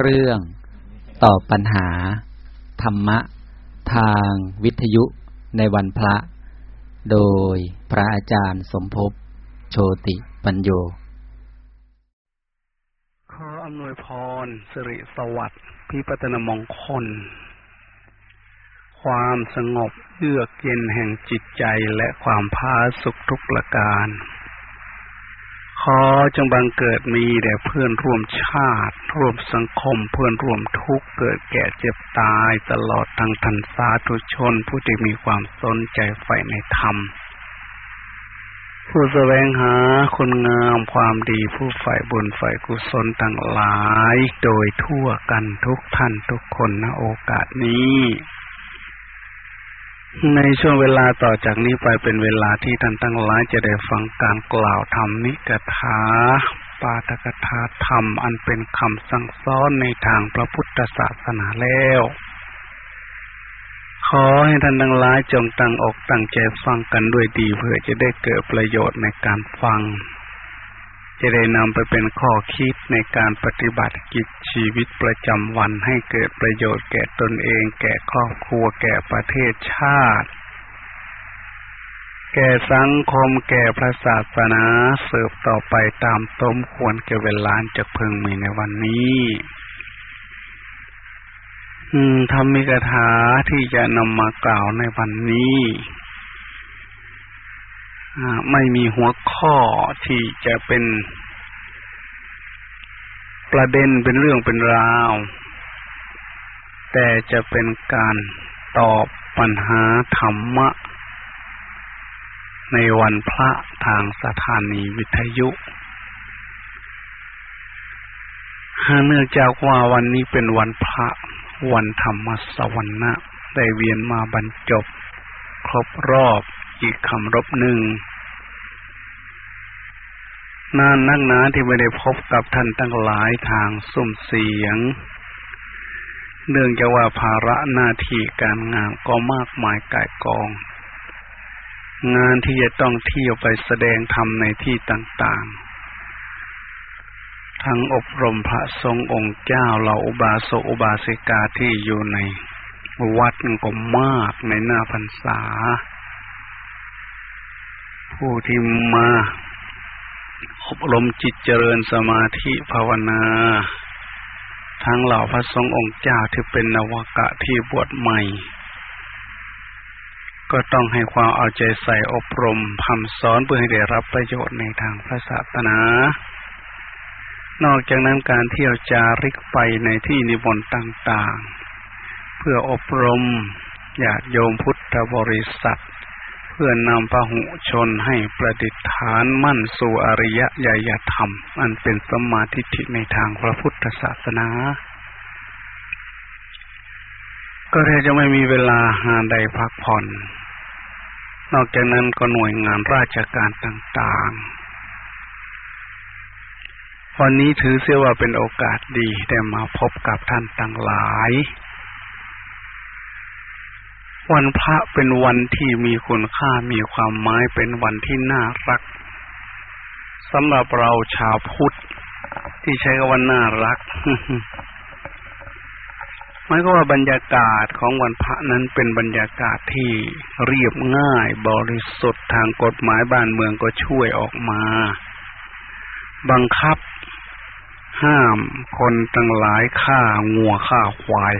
เรื่องตอบปัญหา ธรรมะ ทางวิทยุในวันพระ โดยพระอาจารย์สมภพโชติปัญโย ขออำนวยพรสิริสวัสดิ์พิพัฒนมงคล ความสงบเยือกเย็นแห่งจิตใจและความพาสุขทุกประการ ขอจงบังเกิดมีแด่เพื่อนร่วมชาติ ร่วมสังคมเพื่อนร่วมทุกข์เกิดแก่เจ็บตายตลอดทั้งทันสาธุชน ผู้ที่มีความสนใจใฝ่ในธรรม ผู้แสวงหาคนงามความดีผู้ใฝ่บุญใฝ่กุศลต่างหลาย โดยทั่วกันทุกท่านทุกคนณโอกาสนี้ ในช่วงเวลาต่อจากนี้ไปเป็นเวลาที่ท่านทั้งหลายจะได้ฟังการกล่าวธรรมนิกถา ปาตกถาธรรมอันเป็นคำสั่งสอนในทางพระพุทธศาสนาแล้ว ขอให้ท่านทั้งหลายจงตั้งอกตั้งใจฟังกันด้วยดีเพื่อจะได้เกิดประโยชน์ในการฟัง จะได้นำไปเป็นข้อคิดในการปฏิบัติกิจชีวิตประจำวันให้เกิดประโยชน์แก่ตนเอง แก่ครอบครัว แก่ประเทศชาติ แก่สังคมแก่พระศาสนาเสิร์ฟต่อไปตามสมควรแก่เวลาจะเพึงมีในวันนี้อืมธรรมิกถาที่จะนำมากล่าวในวันนี้ ไม่มีหัวข้อที่จะเป็นประเด็นเป็นเรื่องเป็นราว แต่จะเป็นการตอบปัญหาธรรมะ ในวันพระทางสถานีวิทยุเนื่องจากว่าวันนี้เป็นวันพระวันธรรมสวรรณะได้เวียนมาบรรจบ ครบรอบ อีกคำรบหนึ่งนานนักหนาที่ไม่ได้พบกับท่านตั้งหลายทางสุ่มเสียง เนื่องจากว่าภาระหน้าที่การงานก็มากมายกายกอง งานที่จะต้องเที่ยวไปแสดงธรรมในที่ต่างๆ ทั้งอบรมพระทรงองค์เจ้าเหล่าอุบาสกอุบาสิกาที่อยู่ในวัดก็มากในหน้าพรรษา ผู้ที่มาอบรมจิตเจริญสมาธิภาวนา ทั้งเหล่าพระสงฆ์องค์เจ้าที่เป็นนวกะที่บวชใหม่ ก็ต้องให้ความเอาใจใส่อบรมคำสอนเพื่อให้ได้รับประโยชน์ในทางพระศาสนา นอกจากนั้นการเที่ยวจาริกไปในที่นิมนต์ต่าง ๆ เพื่ออบรมญาติโยมพุทธบริษัท เพื่อนำพหุชนให้ประดิษฐานมั่นสู่อริยญาณธรรม อันเป็นสมาธิิในทางพระพุทธศาสนา ก็แทบจะไม่มีเวลาหาใดพักผ่อน นอกจากนั้นก็หน่วยงานราชการต่างๆ วันนี้ถือเสียว่าเป็นโอกาสดีได้มาพบกับท่านต่างหลาย วันพระเป็นวันที่มีคุณค่ามีความหมายเป็นวันที่น่ารักสำหรับเราชาวพุทธที่ใช้คำว่าน่ารักหมายก็ว่าบรรยากาศของวันพระนั้นเป็นบรรยากาศที่เรียบง่าย บริสุทธิ์ทางกฎหมายบ้านเมืองก็ช่วยออกมา บังคับ ห้ามคนตั้งหลายฆ่างัวฆ่าควาย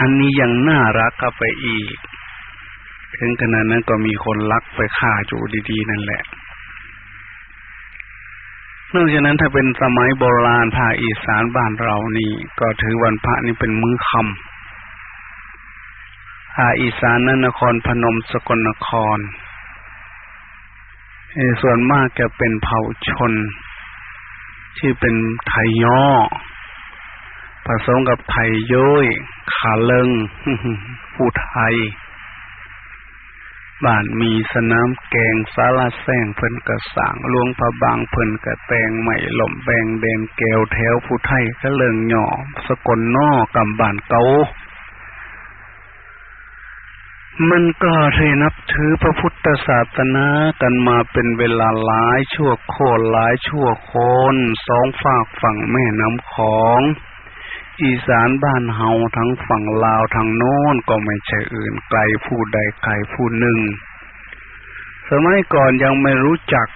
อันนี้ยังน่ารักก็ไปอีก ถึงขนาดนั้นก็มีคนลักไปฆ่าอยู่ดีๆ นั่นแหละ นอกจากนั้นถ้าเป็นสมัยโบราณภาคอีสานบ้านเรานี่ ก็ถือวันพระนี่เป็นมื้อคำภาคอีสานนั้นนครพนมสกลนคร ส่วนมากจะเป็นเผ่าชน ที่เป็นไทยย่อ ผสมกับไทยย้อยขาเลิงผู้ไทย บ้านมีสนามแกงสาลาแซงเพิ่นกระสางลวงพระบางเพิ่นกระแตงใหม่หล่มแบงเดนแก้วแถวผู้ไทยก็เลิงหย่อสกลนอกำบานเกามันก็ได้นับถือพระพุทธศาสนากันมาเป็นเวลาหลายชั่วโคตรหลายชั่วโคนสองฝากฝั่งแม่น้ำของ อีสานบ้านเฮาทั้งฝั่งลาวทางโน้นก็ไม่ใช่อื่นไกลผู้ใดไกลผู้หนึ่ง สมัยก่อนยังไม่รู้จัก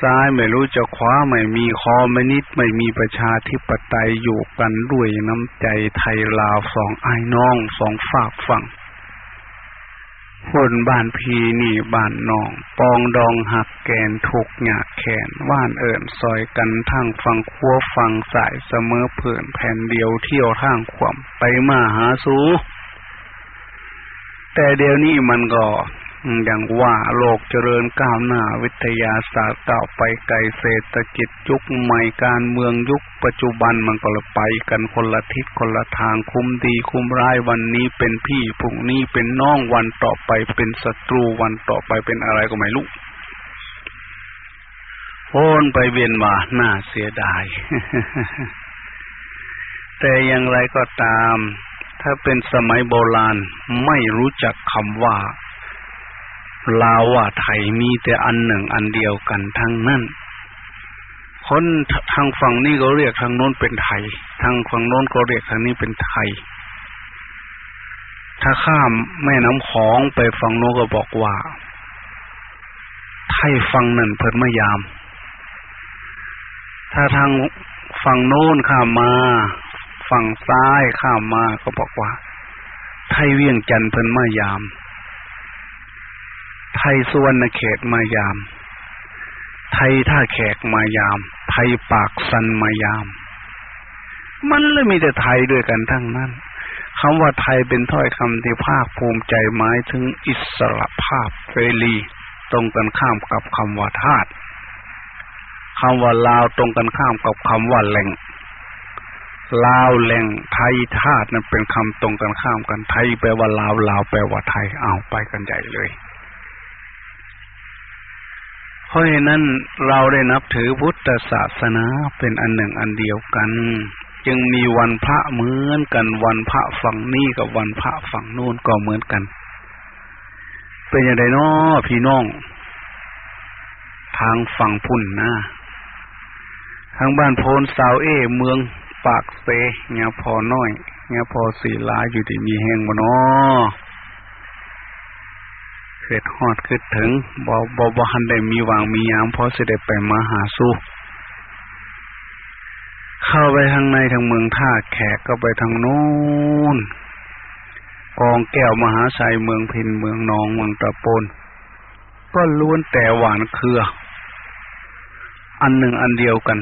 ซ้ายไม่รู้จะขวาไม่มีคอไม่นิดไม่มีประชาธิปไตยอยู่กันด้วยน้ำใจไทยลาวสองไอ้น้องสองฝากฝั่ง คนบ้านพีนี่บ้านนอง ปองดองหักแกนถูกหยาแขนว่านเอิญซอยกันทั้งฟังคัวฟังสายเสมอเผื่นแผ่นเดียวเที่ยวทางขวมไปมาหาสูแต่เดี๋ยวนี้มันก็ อย่างว่าโลกเจริญก้าวหน้าวิทยาศาสตร์ก้าวไปไกลเศรษฐกิจยุคใหม่การเมืองยุคปัจจุบันมันก็เลยไปกันคนละทิศคนละทางคุ้มดีคุ้มร้ายวันนี้เป็นพี่พรุ่งนี้เป็นน้องวันต่อไปเป็นศัตรูวันต่อไปเป็นอะไรก็ไม่รู้โอนไปเวียนมาน่าเสียดาย แต่อย่างไรก็ตาม ถ้าเป็นสมัยโบราณไม่รู้จักคำว่า ลาวว่าไทยมีแต่อันหนึ่งอันเดียวกันทั้งนั้น คนทางฝั่งนี้ก็เรียกทางโน้นเป็นไทย ทางฝั่งโน้นก็เรียกทางนี้เป็นไทย ถ้าข้ามแม่น้ำของไปฝั่งโน้นก็บอกว่า ไทยฝั่งนั่นเพิ่นมายาม ถ้าทางฝั่งโน้นข้ามมา ฝั่งซ้ายข้ามมาก็บอกว่า ไทยเวียงจันทร์เพิ่นมายาม ไทยสุวรรณเขตมายาม ไทยท่าแขกมายาม ไทยปากสันมายาม มันเลยมีแต่ไทยด้วยกันทั้งนั้นคำว่าไทยเป็นถ้อยคำที่ภาคภูมิใจหมายถึงอิสระภาพเฟรี ตรงกันข้ามกับคำว่าทาตคำว่าลาวตรงกันข้ามกับคำว่าแหล่งลาวแหล่งไทยทาตนั้นเป็นคำตรงกันข้ามกันไทยแปลว่าลาวลาวแปลว่าไทยเอาไปกันใหญ่เลย ราะฉะนั้นเราได้นับถือพุทธศาสนาเป็นอันหนึ่งอันเดียวกัน จึงมีวันพระเหมือนกันวันพระฝั่งนี้กับวันพระฝั่งโน้นก็เหมือนกัน เป็นอย่างไรนาะพี่น้อง ทางฝั่งพุ่นนะทางบ้านโพนสาวเอ เมืองปากเซเงี้ยพอน้อยเงี้ยพอสีลาอยู่ที่มีแหงบ่เนาะ เกิดฮอดขึ้นถึงบ่บ่บ่หันได้มีวางมียามพอสิได้ไปมาหาสู้เข้าไปทางในทางเมืองท่าแขกก็ไปทางโน้นกองแก้วมหาชัยเมืองพินเมืองนองเมืองตะปนก็ล้วนแต่หวานเครือ อันหนึ่งอันเดียวกัน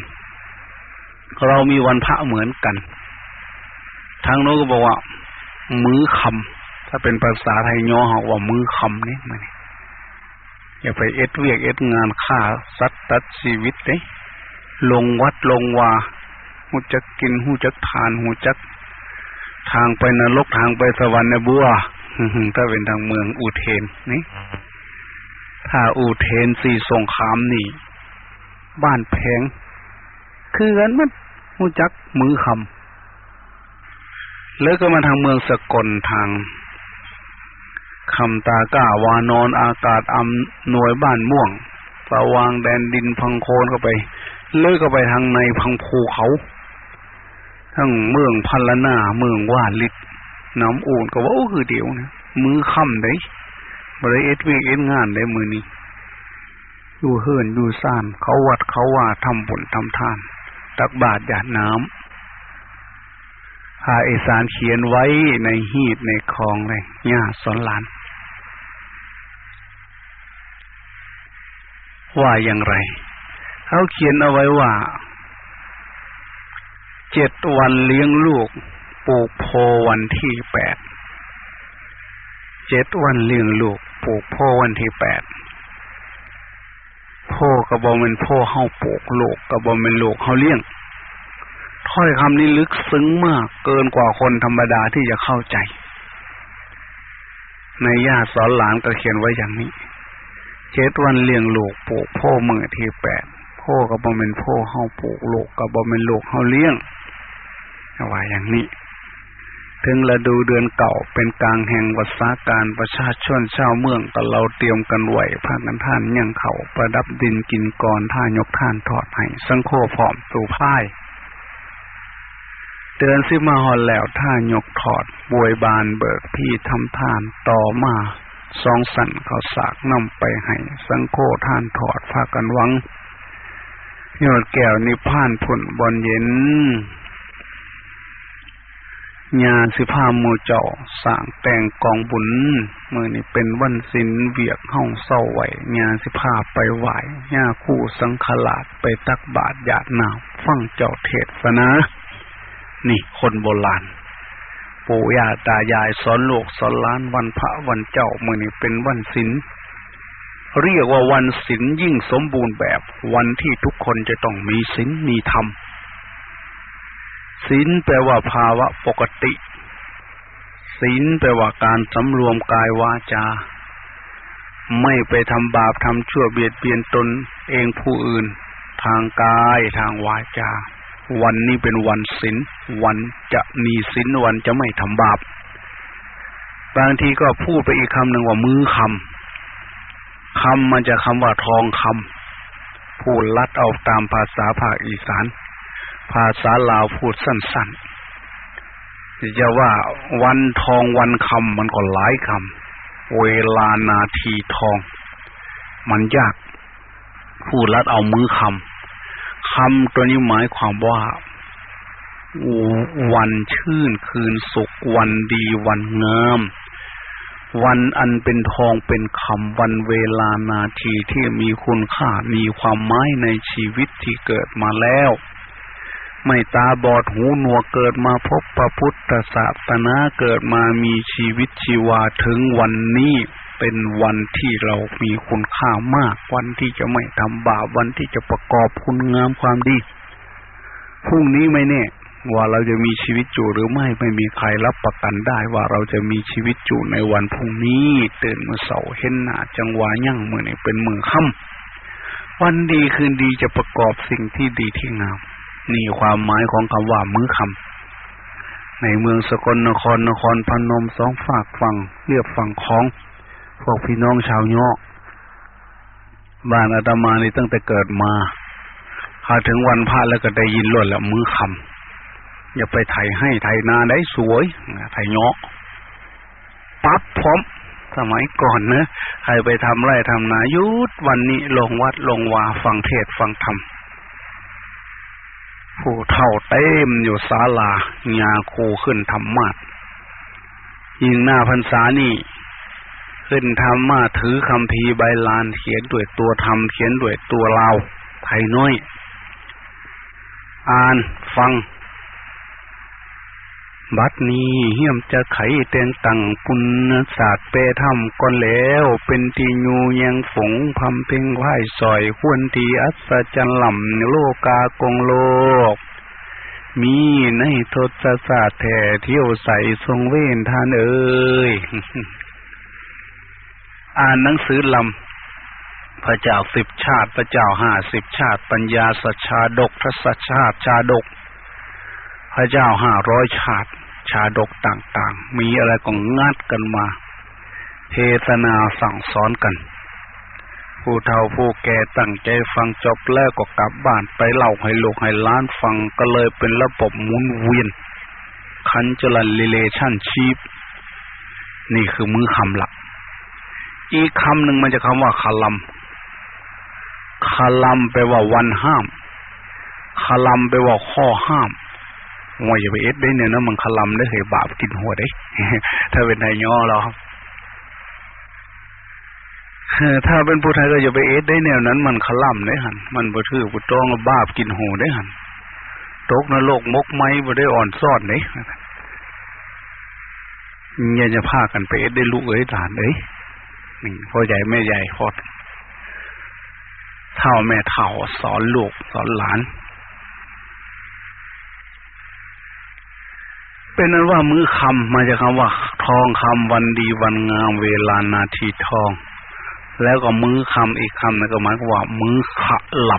เรามีวันพระเหมือนกัน ทางโน้นก็บอกว่า มื้อคำ ถ้าเป็นภาษาไทยย่อหอกว่ามือคำนี่มันอย่าไปเอ็ดเวียกเอ็ดงานฆ่าสัตว์ตัดชีวิตเลยลงวัดลงวาหูจักกินหูจักทานหูจัก ทางไปนรกทางไปสวรรค์ในบัวถ้าเป็นทางเมืองอูเทนนี่ ถ้าอูเทนสี่สงครามนี่ บ้านแพง คือกันมันหูจักมือคำแล้วก็มาทางเมืองสกลทาง คำตาก้าวานอนอากาศอำหน่วยบ้านม่วงสว่างแดนดินพังโคนเข้าไปเลื่อยเข้าไปทางในพังภูเขา ทั้งเมืองพันละนาเมืองว่าลิดน้ำอุ่นก็ว่าโอ้คือเดียวนะมือค่ำได้บริเอสวีเอ็นงานได้มือนี้อยู่เฮิรนอยู่ซ่านเขาวัดเขาว่าทำบุญทำทาน ตักบาตรหยาดน้ำพาเอสารเขียนไว้ในหีดในคลองเลยย่าสอนหลาน ว่าอย่างไร เขาเขียนเอาไว้ว่า เจ็ดวันเลี้ยงลูกปลูกโพวันที่แปด เจ็ดวันเลี้ยงลูกปลูกโพวันที่แปดโพกระบอกเป็นโพเฮาปลูกลูกกระบอกเป็นลูกเฮาเลี้ยง ถ้อยคำนี้ลึกซึ้งมากเกินกว่าคนธรรมดาที่จะเข้าใจ ในญาติสอนหลานก็เขียนไว้อย่างนี้ เจ็ดวันเลี้ยงลูกปลูกพ่อมือที่แปดพ่อกับบอมเป็นพ่อเฮาปลูกลูกกับบอมเป็นลูกเฮาเลี้ยงว่าอย่างนี้ ถึงฤดูเดือนเก่าเป็นกลางแห่งวัษาการประชาชนชาวเมืองก็เราเตรียมกันไหวพากันท่านยังเขาประดับดินกินกรท่ายกท่านถอดให้สังโคพร้อมสู่พ่ายเดือนสิมาหอนแล้วท่ายกถอดบวยบานเบิกพี่ทำทานต่อมา สองสันเขาสากนำไปให้ สังโคท่านถอดพากันวังยอดแก้วนิพานผลบอนเย็นญาสิพาโมเจ้าสางแต่งกองบุญมือนี่เป็นวันศิลเวียกห้องเศร้าไหวญาสิพาไปไหวญาคู่สังขลาดไปตักบาตรหยาดน้ำฟังเจ้าเทศนานี่คนโบราณ ปู่ย่าตายายสอนโลกสอนล้านวันพระวันเจ้ามือนี่เป็นวันศิลเรียกว่าวันศิลยิ่งสมบูรณ์แบบ วันที่ทุกคนจะต้องมีศิลมีธรรมศีลแปลว่าภาวะปกติศีลแปลว่าการสำรวมกายวาจา ไม่ไปทำบาปทำชั่วเบียดเบียนตนเองผู้อื่น ทางกายทางวาจา วันนี้เป็นวันศีลวันจะมีศีลวันจะไม่ทำบาป บางทีก็พูดไปอีกคำหนึ่งว่ามือคำคำมันจะคำว่าทองคำพูดลัดเอาตามภาษาภาคอีสาน ภาษาลาวพูดสั้นๆจะว่าวันทองวันคำมันก็หลายคำเวลานาทีทอง มันยาก พูดลัดเอามือคำ คำตัวนี้หมายความว่า วันชื่นคืนสุขวันดีวันงามวันอันเป็นทองเป็นคำวันเวลานาทีที่มีคุณค่ามีความหมายในชีวิตที่เกิดมาแล้ว ไม่ตาบอดหูหนวกเกิดมาพบพระพุทธศาสนาเกิดมามีชีวิตชีวาถึงวันนี้ เป็นวันที่เรามีคุณค่ามาก วันที่จะไม่ทำบาปวันที่จะประกอบคุณงามความดีพรุ่งนี้ไม่แน่ว่าเราจะมีชีวิตอยู่หรือไม่ไม่มีใครรับประกันได้ว่าเราจะมีชีวิตอยู่ในวันพรุ่งนี้ตื่นมาเสาเห็นหน้าจังหวะยั่งมือนี่เป็นมือค่ำวันดีคืนดีจะประกอบสิ่งที่ดีที่งามนี่ความหมายของคำว่ามือคำในเมืองสกลนครนครพนมสองฝากฝั่งเรียบฝั่งของ พวกพี่น้องชาวยอกบ้านอาตมานี่ตั้งแต่เกิดมาพาถึงวันพระแล้วก็ได้ยินล้วนแล้วมือคำอย่าไปไถให้ไถนาได้สวยไถเงาะปั๊บพร้อมสมัยก่อนเนะใครไปทำไร่ทำนายุดวันนี้ลงวัดลงวาฟังเทศฟังธรรมผู้เท่าเต็มอยู่ศาลาญาคูขึ้นธรรมาทยิงหน้าพรรษานี่ ขึ้นธรรมาถือคำพีใบลานเขียนด้วยตัวธรรมเขียนด้วยตัวเราไทยน้อย อ่านฟัง บัดนี้เฮียมจะไขเตียงตังปุณศาสตร์เปธรรมก่อนแล้ว เป็นที่ยูยังฝงพำเพ่งไหวสอยควนทีอัศจรรย์ลำโลกากงโลกมีในทศศาสตร์แท่เที่ยวใสทรงเว้นทานเอ้ย อ่านหนังสือลำพระเจ้าสิบชาติ พระเจ้าห้าสิบชาติ ปัญญาสัชชาดกทศชาติชาดก พระเจ้าห้าร้อยชาติ ชาดกต่างๆ มีอะไรก็งัดกันมา เทศนาสั่งสอนกัน ผู้เฒ่าผู้แก่ตั้งใจฟังจบแล้วก็กลับบ้านไปเล่าให้ลูกให้ล้านฟังก็เลยเป็นระบบหมุนเวียนคันจรันเลเลชั่นชีพนี่คือมือคำหลัก อีกคำหนึ่งมันจะคำว่าคาลัมคาลัมแปลว่าวันห้ามคาลัมแปลว่าข้อห้ามว่าอย่าไปเอ็ดได้เนี่ยนะมันขลำได้เหยบาปกินหัวได้ถ้าเป็นนายย่อเราถ้าเป็นผู้ไทยก็อย่าไปเอ็ดได้แนวนั้น มันขล่ำได้หันมันบ่ถือบ่ต้องบาปกินหูได้หันตกนรกมกไม้บ่ได้อ่อนซ่อนเด้เนี่ยจะพากันไปเอ็ดได้ลูกเอ้ยหลานเอ้ย พ่อใหญ่แม่ใหญ่พอเท่าแม่เท่าสอนลูกสอนหลาน เป็นนั้นว่ามือคำมาจากคำว่า ทองคำวันดีวันงามเวลานาทีทอง แล้วก็มือคำอีกคำนึงก็หมายว่า มือขะล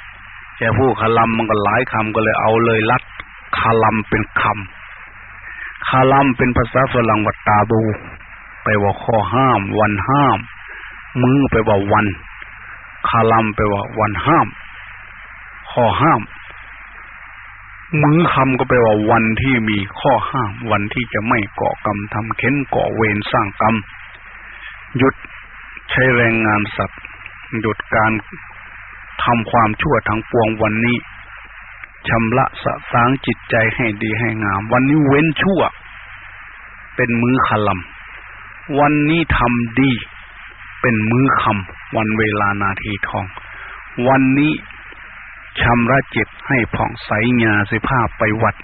ำแต่ผู้ขะลำมันก็หลายคำก็เลยเอาเลยลัดขะลำเป็นคำคคาลัมเป็นภาษาฝรั่งวัตตาบู ไปว่าข้อห้าม วันห้าม มือไปว่าวันคาลัมไปว่าวันห้าม ข้อห้าม มือคำก็แปว่าวันที่มีข้อห้าม วันที่จะไม่ก่อกรรมทำเค้นก่อเวรสร้างกรรมหยุดใช้แรงงานสัตว์หยุดการทำความชั่วทั้งปวงวันนี้ชำระสะสางจิตใจให้ดีให้งาม วันนี้เว้นชั่ว เป็นมือขลำ วันนี้ทำดี เป็นมือคำวันเวลานาทีทอง วันนี้ชำระจิตให้ผ่องใสญาสิภาพไปวัด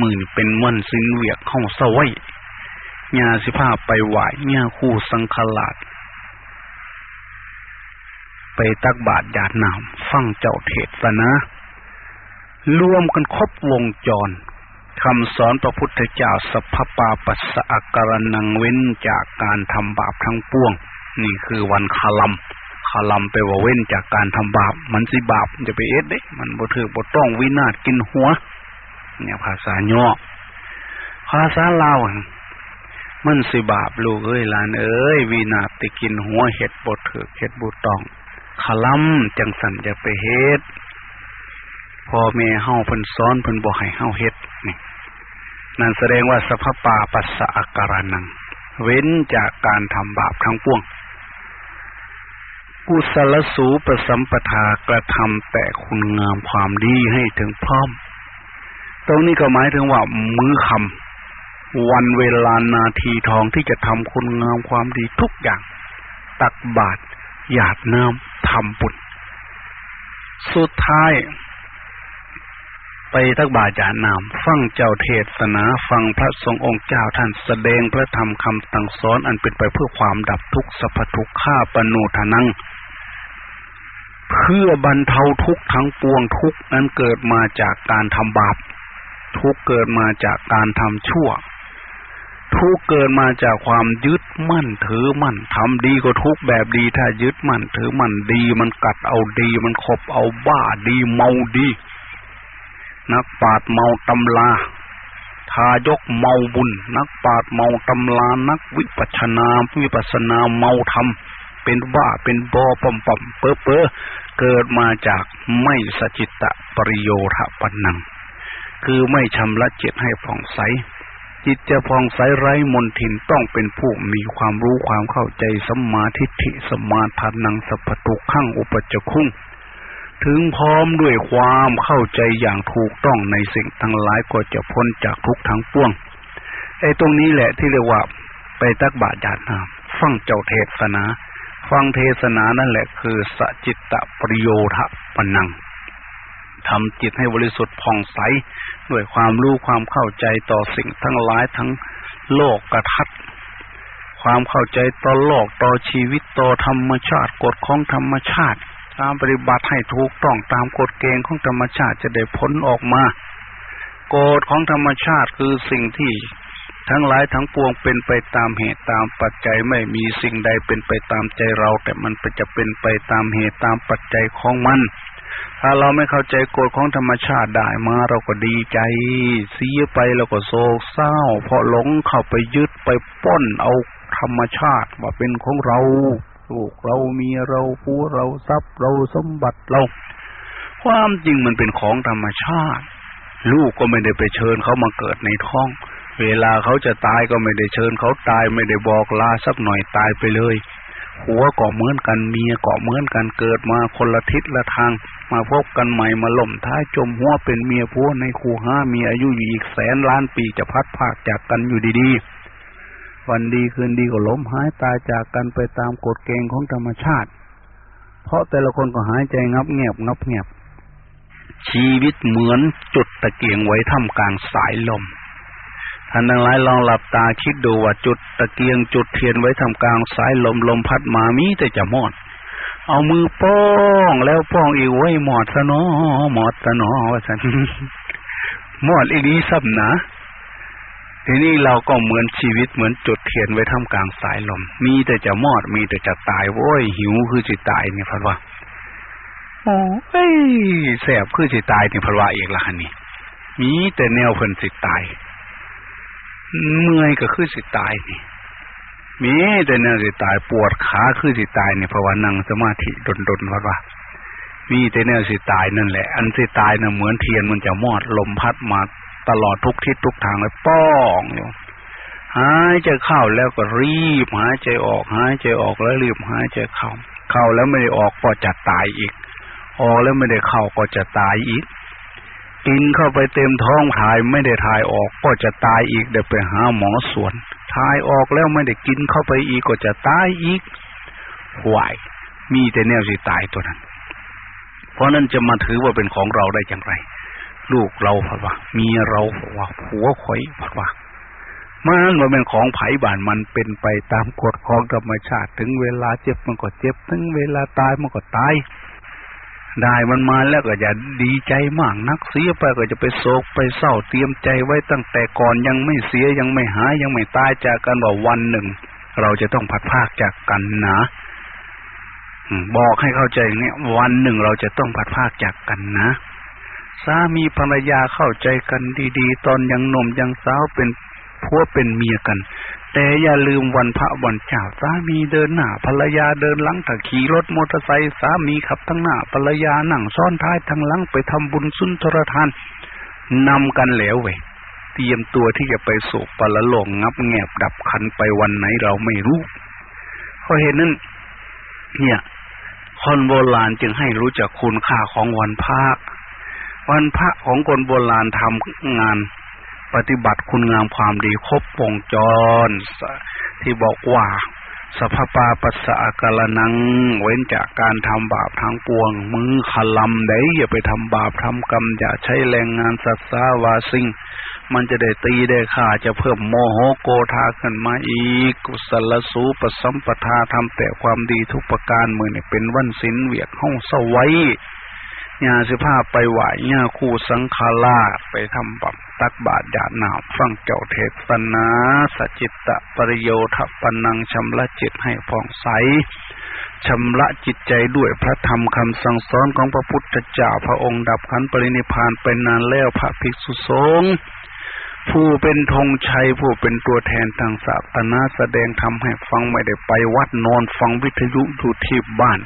มือเป็นวันสินเวียกเข้าสวยญาสิภาพไปไหวญาคู่สังขลาดไปตักบาตรญาตินามฟังเจ้าเทศนะ รวมกันครบวงจร คำสอนพระพุทธเจ้าสัพพปาปัสสะอาการนังเว้นจากการทำบาปทั้งปวง นี่คือวันคาลัมคาลัมไปว่าเว้นจากการทำบาป มันสิบาปจะไปเอ็ดเด้ มันบ่ถือบ่ต้องวินาศกินหัว เนี่ยภาษาย่อภาษาลาวมันสิบาปลูกเอ้ยหลานเอ้ยวินาศติกินหัวเห็ดบ่ถือเห็ดบ่ต้องคาลัมจังสันจะไปเฮ็ดพ่อแม่เฮาเพิ่นสอนเพิ่นบอกให้เฮาเฮ็ดนี่ นั่นแสดงว่าสภปาปัสสะอาการนัง เว้นจากการทำบาปทั้งปวงกุศลสูประสัมปทากระทำแต่คุณงามความดีให้ถึงพร้อม ตรงนี้ก็หมายถึงว่ามือคำวันเวลานาทีทองที่จะทำคุณงามความดีทุกอย่าง ตักบาตรหยาดน้ำทำบุญสุดท้าย ไปทักบาจานาม ฟังเจ้าเทศนาฟังพระสงฆ์องค์เจ้าท่านแสดงพระธรรมคำสั่งสอนอันเป็นไปเพื่อความดับทุกข์สัพพทุกข้าปนูทนัง เพื่อบรรเทาทุกข์ทั้งปวงทุกข์นั้นเกิดมาจากการทำบาปทุกข์เกิดมาจากการทำชั่ว ทุกข์เกิดมาจากความยึดมั่นถือมั่นทำดีก็ทุกแบบดีถ้ายึดมั่นถือมั่นดีมันกัดเอาดีมันขบเอาบ้าดีเมาดี นักปาดเมาตำลาทายกเมาบุญ นักปาดเมาตำลานักวิปัชนาวิปัสนาเมาธรรมเป็นว่าเป็นบอปอมปอมเปอเปอเกิดมาจากไม่สจิตตะปริโยธปนัง คือไม่ชำระจิตให้ผ่องใส จิตจะผ่องใสไร้มนทินต้องเป็นผู้มีความรู้ความเข้าใจสัมมาทิฏฐิสมาทานังสัพตุขั้งอุปจคุ้ง ถึงพร้อมด้วยความเข้าใจอย่างถูกต้องในสิ่งทั้งหลายก็จะพ้นจากทุกทั้งปวงไอ้ตรงนี้แหละที่เรียกว่าไปตักบาตรญาตินาฟังเจ้าเทศนา ฟังเทศนานั่นแหละคือสจิตตปริโยทะปนังทำจิตให้บริสุทธิ์ผ่องใสด้วยความรู้ความเข้าใจต่อสิ่งทั้งหลายทั้งโลกกระทัดความเข้าใจต่อโลกต่อชีวิตต่อธรรมชาติกฎของธรรมชาติ การปฏิบัติให้ถูกต้องตามกฎเกณฑ์ของธรรมชาติจะได้พ้นออกมากฎของธรรมชาติคือสิ่งที่ทั้งหลายทั้งปวงเป็นไปตามเหตุตามปัจจัยไม่มีสิ่งใดเป็นไปตามใจเรา แต่มันจะเป็นไปตามเหตุตามปัจจัยของมัน ถ้าเราไม่เข้าใจกฎของธรรมชาติได้มาเราก็ดีใจ เสียไปเราก็โศกเศร้า เพราะหลงเข้าไปยึดไปป้นเอาธรรมชาติว่าเป็นของเรา ลูกเรามีเราผู้เราทรัพย์เราสมบัติเรา ความจริงมันเป็นของธรรมชาติ ลูกก็ไม่ได้ไปเชิญเขามาเกิดในท้อง เวลาเขาจะตายก็ไม่ได้เชิญเขาตายไม่ได้บอกลาสักหน่อยตายไปเลยหัวก็เหมือนกันเมียก็เหมือนกันเกิดมาคนละทิศละทาง มาพบกันใหม่มาล่มท้ายจมหัวเป็นเมียผัวในคูห้ามีอายุอยู่อีกแสนล้านปีจะพัดภาคจากกันอยู่ดีๆ วันดีคืนดีก็ล้มหายตายจากกันไปตามกฎเกณฑ์ของธรรมชาติ เพราะแต่ละคนก็หายใจงับเงียบงับเงียบ ชีวิตเหมือนจุดตะเกียงไว้ท่ามกลางสายลมท่านทั้งหลายลองหลับตาคิดดูว่าจุดตะเกียงจุดเทียนไว้ท่ามกลางสายลมลมพัดมามีแต่จะมอด เอามือป้องแล้วป้องอีกไว้หมอดซะเนาะหมอดซะเนาะว่าสันหมอดอีนี้ซับนะ ทีนี้เราก็เหมือนชีวิตเหมือนจุดเทียนไว้ท่ามกลางสายลม มีแต่จะมอดมีแต่จะตายโว้ยหิวคือจิตตายเนี่ยพัดว่าโอ้ยแสบคือจิตตายเนี่ยพัดว่าเอกละนี่มีแต่แนวเพิ่นจิตตาย เมื่อยก็คือสิตายนี่มีแต่เนี่ยสิตายปวดขาคือสิตายนี่เพราะว่านั่งสมาธิดนๆว่าว่ามีแต่เนี่ยสิตายนั่นแหละ อันสิตายน่ะเหมือนเทียนมันจะมอดลมพัดมา ตลอดทุกทิศทุกทางเลยป้องอยู่หายใจเข้าแล้วก็รีบ หายใจออก หายใจออกแล้วรีบหายใจเข้า เข้าแล้วไม่ได้ออกก็จะตายอีก ออกแล้วไม่ได้เข้าก็จะตายอีก กินเข้าไปเต็มท้องถ่ายไม่ได้ถ่ายออกก็จะตายอีกเดี๋ยวไปหาหมอสวนถ่ายออกแล้วไม่ได้กินเข้าไปอีกก็จะตายอีกห่วยมีแต่แนวสิตายตัวนั้น เพราะนั้นจะมาถือว่าเป็นของเราได้อย่างไร ลูกเราผัดว่าเมียเราผัดว่าผัวข่อยผัดว่ามันมันเป็นของไผ่บานมันเป็นไปตามกฎของธรรมชาติ ถึงเวลาเจ็บมันก็เจ็บ ถึงเวลาตายมันก็ตาย ได้มันมาแล้วก็อย่าดีใจมากนักเสียไปก็จะไปโศกไปเศร้าเตรียมใจไว้ตั้งแต่ก่อนยังไม่เสียยังไม่หายยังไม่ตายจากกันว่าวันหนึ่ง เราจะต้องพัดพากจากกันนะบอกให้เข้าใจเนี่ยวันหนึ่งเราจะต้องพัดพากจากกันนะ สามีภรรยาเข้าใจกันดีๆ ตอนยังหนุ่มยังสาวเป็นผัวเป็นเมียกัน แต่อย่าลืมวันพระวันเจ้าสามีเดินหน้าภรรยาเดินหลังถ้าขี่รถมอเตอร์ไซค์สามีขับทั้งหน้าภรรยานั่งซ้อนท้ายทั้งหลังไปทำบุญสุนทรทานนำกันแล้วเว้ยเตรียมตัวที่จะไปโศกปละโลงงับแงบดับขันไปวันไหนเราไม่รู้เพราะเหตุนั้นเนี่ยคนโบราณจึงให้รู้จักคุณค่าของวันพระ วันพระของคนโบราณทำงานปฏิบัติคุณงามความดีครบวงจร ที่บอกว่าสัพปาปัสสะกาลนัง เว้นจากการทำบาปทางปวง มือขลำได้อย่าไปทำบาปทำกรรม อย่าใช้แรงงานสัตสาวาสิงมันจะได้ตีได้ข่าจะเพิ่มโมโหโกธาขึ้นมาอีก กุศลสูปสัมปทาทำแต่ความดีทุกประการมือเนี่ยเป็นวันสินเวียกห้องสวัย ญาสิภาพไปไหวญาคู่สังฆาราไปทำบับตักบาตรญาหนาวฟังเจ้าเทศนาสจิตตะปริโยทปนังชำระจิตให้ผ่องใสชำระจิตใจด้วยพระธรรมคำสั่งสอนของพระพุทธเจ้าพระองค์ดับขันปรินิพานไปนานแล้วพระภิกษุสงฆ์ผู้เป็นธงชัยผู้เป็นตัวแทนทางศาสนาแสดงทำให้ฟังไม่ได้ไปวัดนอนฟังวิทยุอยู่ที่บ้าน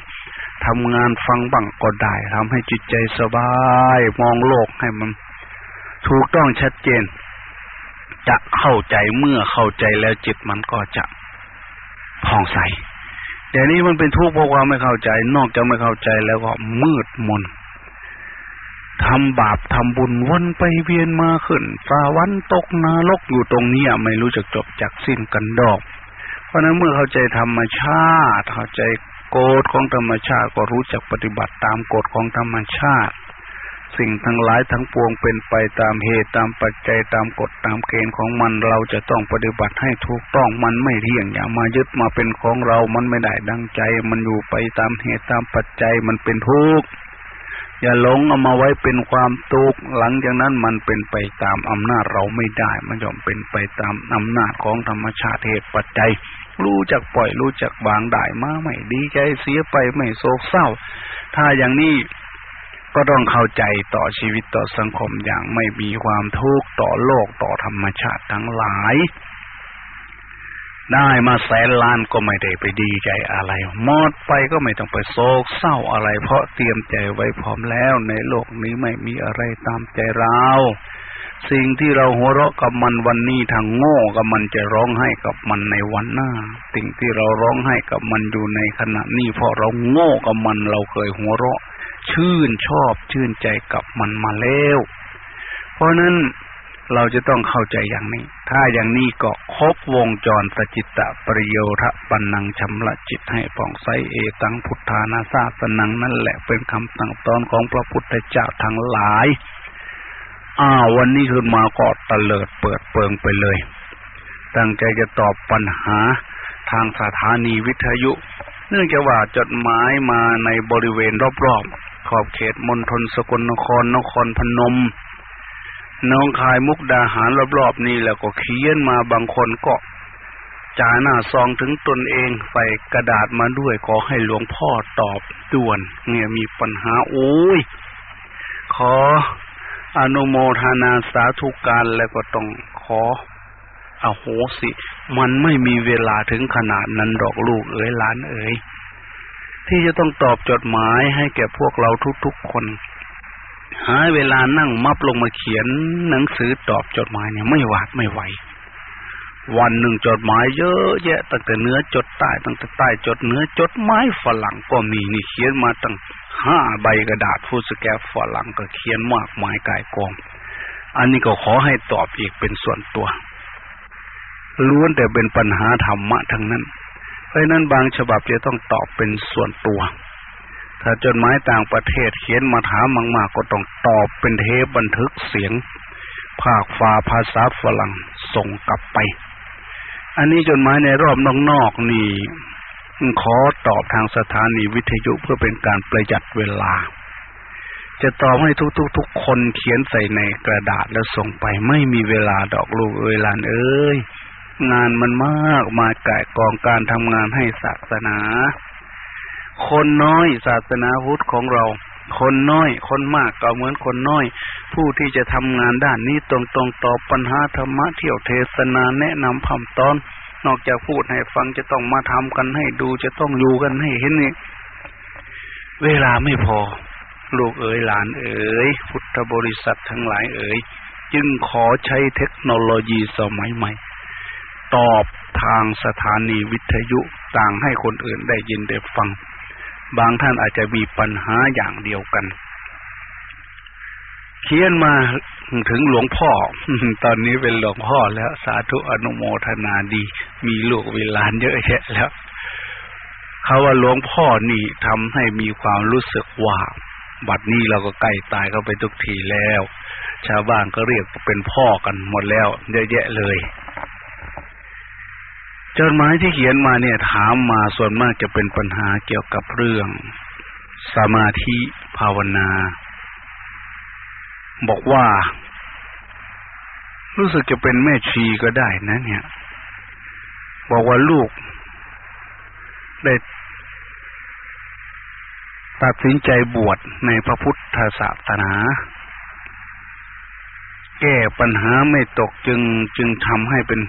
ทำงานฟังบังก็ได้ทำให้จิตใจสบาย มองโลกให้มัน ถูกต้องชัดเจน จะเข้าใจเมื่อเข้าใจแล้วจิตมันก็จะผ่องใสเดี๋ยวนี้มันเป็นทุกข์เพราะความไม่เข้าใจ นอกจากไม่เข้าใจแล้วก็มืดมนทำบาปทำบุญวนไปเวียนมาขึ้นสาวันตกนรกอยู่ตรงนี้ไม่รู้จักจบจากสิ้นกันดอก เพราะนั้นเมื่อเข้าใจธรรมชาติเข้าใจ กฎของธรรมชาติก็รู้จักปฏิบัติตามกฎของธรรมชาติ สิ่งทั้งหลายทั้งปวงเป็นไปตามเหตุตามปัจจัยตามกฎตามเกณฑ์ของมันเราจะต้องปฏิบัติให้ถูกต้องมันไม่เที่ยงอย่ามายึดมาเป็นของเรามันไม่ได้ดังใจ มันอยู่ไปตามเหตุตามปัจจัยมันเป็นทุกข์อย่าหลงเอามาไว้เป็นความทุกข์หลังจากนั้นมันเป็นไปตามอำนาจเราไม่ได้ มันยอมเป็นไปตามอำนาจของธรรมชาติเหตุปัจจัย รู้จักปล่อยรู้จักวางได้มาไม่ดีใจเสียไปไม่โศกเศร้า ถ้าอย่างนี้ก็ต้องเข้าใจต่อชีวิตต่อสังคมอย่างไม่มีความทุกข์ต่อโลกต่อธรรมชาติทั้งหลาย ได้มาแสนล้านก็ไม่ได้ไปดีใจอะไรหมดไปก็ไม่ต้องไปโศกเศร้าอะไร เพราะเตรียมใจไว้พร้อมแล้วในโลกนี้ไม่มีอะไรตามใจเรา สิ่งที่เราหัวเราะกับมันวันนี้ทางโง่กับมันจะร้องไห้กับมันในวันหน้า สิ่งที่เราร้องไห้กับมันอยู่ในขณะนี้เพราะเราโง่กับมันเราเคยหัวเราะ ชื่นชอบชื่นใจกับมันมาแล้ว เพราะนั้นเราจะต้องเข้าใจอย่างนี้ ถ้าอย่างนี้ก็ครบวงจรสจิตตะปริโยทะปันนังชำระจิตให้ผ่องใสเอตังพุทธานาซาสนังนั่นแหละเป็นคำสั่งตอนของพระพุทธเจ้าทั้งหลาย อ้าววันนี้ขึ้นมาก็ตะเลิดเปิดเปิงไปเลย ตั้งใจจะตอบปัญหาทางสถานีวิทยุ เนื่องจากว่าจดหมายมาในบริเวณรอบๆ ขอบเขตมณฑลสกลนครนครพนมน้องคายมุกดาหารรอบๆนี่แล้วก็เขียนมาบางคนก็จ่าหน้าซองถึงตนเองใส่กระดาษมาด้วยขอให้หลวงพ่อตอบด่วน เนี่ยมีปัญหาโอ้ยขอ อนุโมทนาสาธุการแล้วก็ต้องขออโหสิ มันไม่มีเวลาถึงขนาดนั้นดอกลูกเอ๋ยหลานเอ๋ยที่จะต้องตอบจดหมายให้แก่พวกเราทุกๆคน หาเวลานั่งมับลงมาเขียนหนังสือตอบจดหมายเนี่ยไม่หวาดไม่ไหว วันหนึ่งจดหมายเยอะแยะตั้งแต่เนื้อจดใต้ตั้งแต่ใต้จดเนื้อจดไม้ฝรั่งก็มีนี่เขียนมาตั้ง ห้าใบกระดาษฟูสแกฝรั่งก็เขียนมากมายกายกอง อันนี้ก็ขอให้ตอบอีกเป็นส่วนตัว ล้วนแต่เป็นปัญหาธรรมะทั้งนั้น เพราะนั้นบางฉบับจะต้องตอบเป็นส่วนตัว ถ้าจดหมายต่างประเทศเขียนมาถามมากๆก็ต้องตอบเป็นเทปบันทึกเสียง ภาคฟ้าภาษาฝรั่งส่งกลับไป อันนี้จดหมายในรอบนอกๆนี่ ขอตอบทางสถานีวิทยุเพื่อเป็นการประหยัดเวลา จะตอบให้ทุกๆทุกคนเขียนใส่ในกระดาษแล้วส่งไปไม่มีเวลาดอกลูกเอ้ยลานเอ้ยงานมันมากมาไก่กองการทำงานให้ศาสนา คนน้อยศาสนาพุทธของเรา คนน้อย คนมากก็เหมือนคนน้อย ผู้ที่จะทำงานด้านนี้ตรงๆตอบปัญหาธรรมะเที่ยวเทศนาแนะนำพำตอน นอกจากพูดให้ฟังจะต้องมาทำกันให้ดูจะต้องอยู่กันให้เห็นนี่เวลาไม่พอ ลูกเอ๋ยหลานเอ๋ยพุทธบริษัททั้งหลายเอ๋ยจึงขอใช้เทคโนโลยีสมัยใหม่ ตอบทางสถานีวิทยุต่างให้คนอื่นได้ยินได้ฟัง บางท่านอาจจะมีปัญหาอย่างเดียวกัน เขียนมา ถึงหลวงพ่อ ตอนนี้เป็นหลวงพ่อแล้วสาธุอนุโมทนาดี มีลูกวิลานเยอะแยะแล้วเขาว่าหลวงพ่อนี่ทำให้มีความรู้สึกว่า บัดนี้เราก็ใกล้ตายเข้าไปทุกทีแล้ว ชาวบ้านก็เรียกเป็นพ่อกันหมดแล้วเยอะแยะเลยจดหมายที่เขียนมาเนี่ย ถามมาส่วนมากจะเป็นปัญหาเกี่ยวกับเรื่อง สมาธิภาวนา บอกว่า รู้สึกจะเป็นแม่ชีก็ได้นะเนี่ย บอกว่าลูก ได้ตัดสินใจบวชในพระพุทธศาสนา แก้ปัญหาไม่ตกจึงจึงทำให้เป็น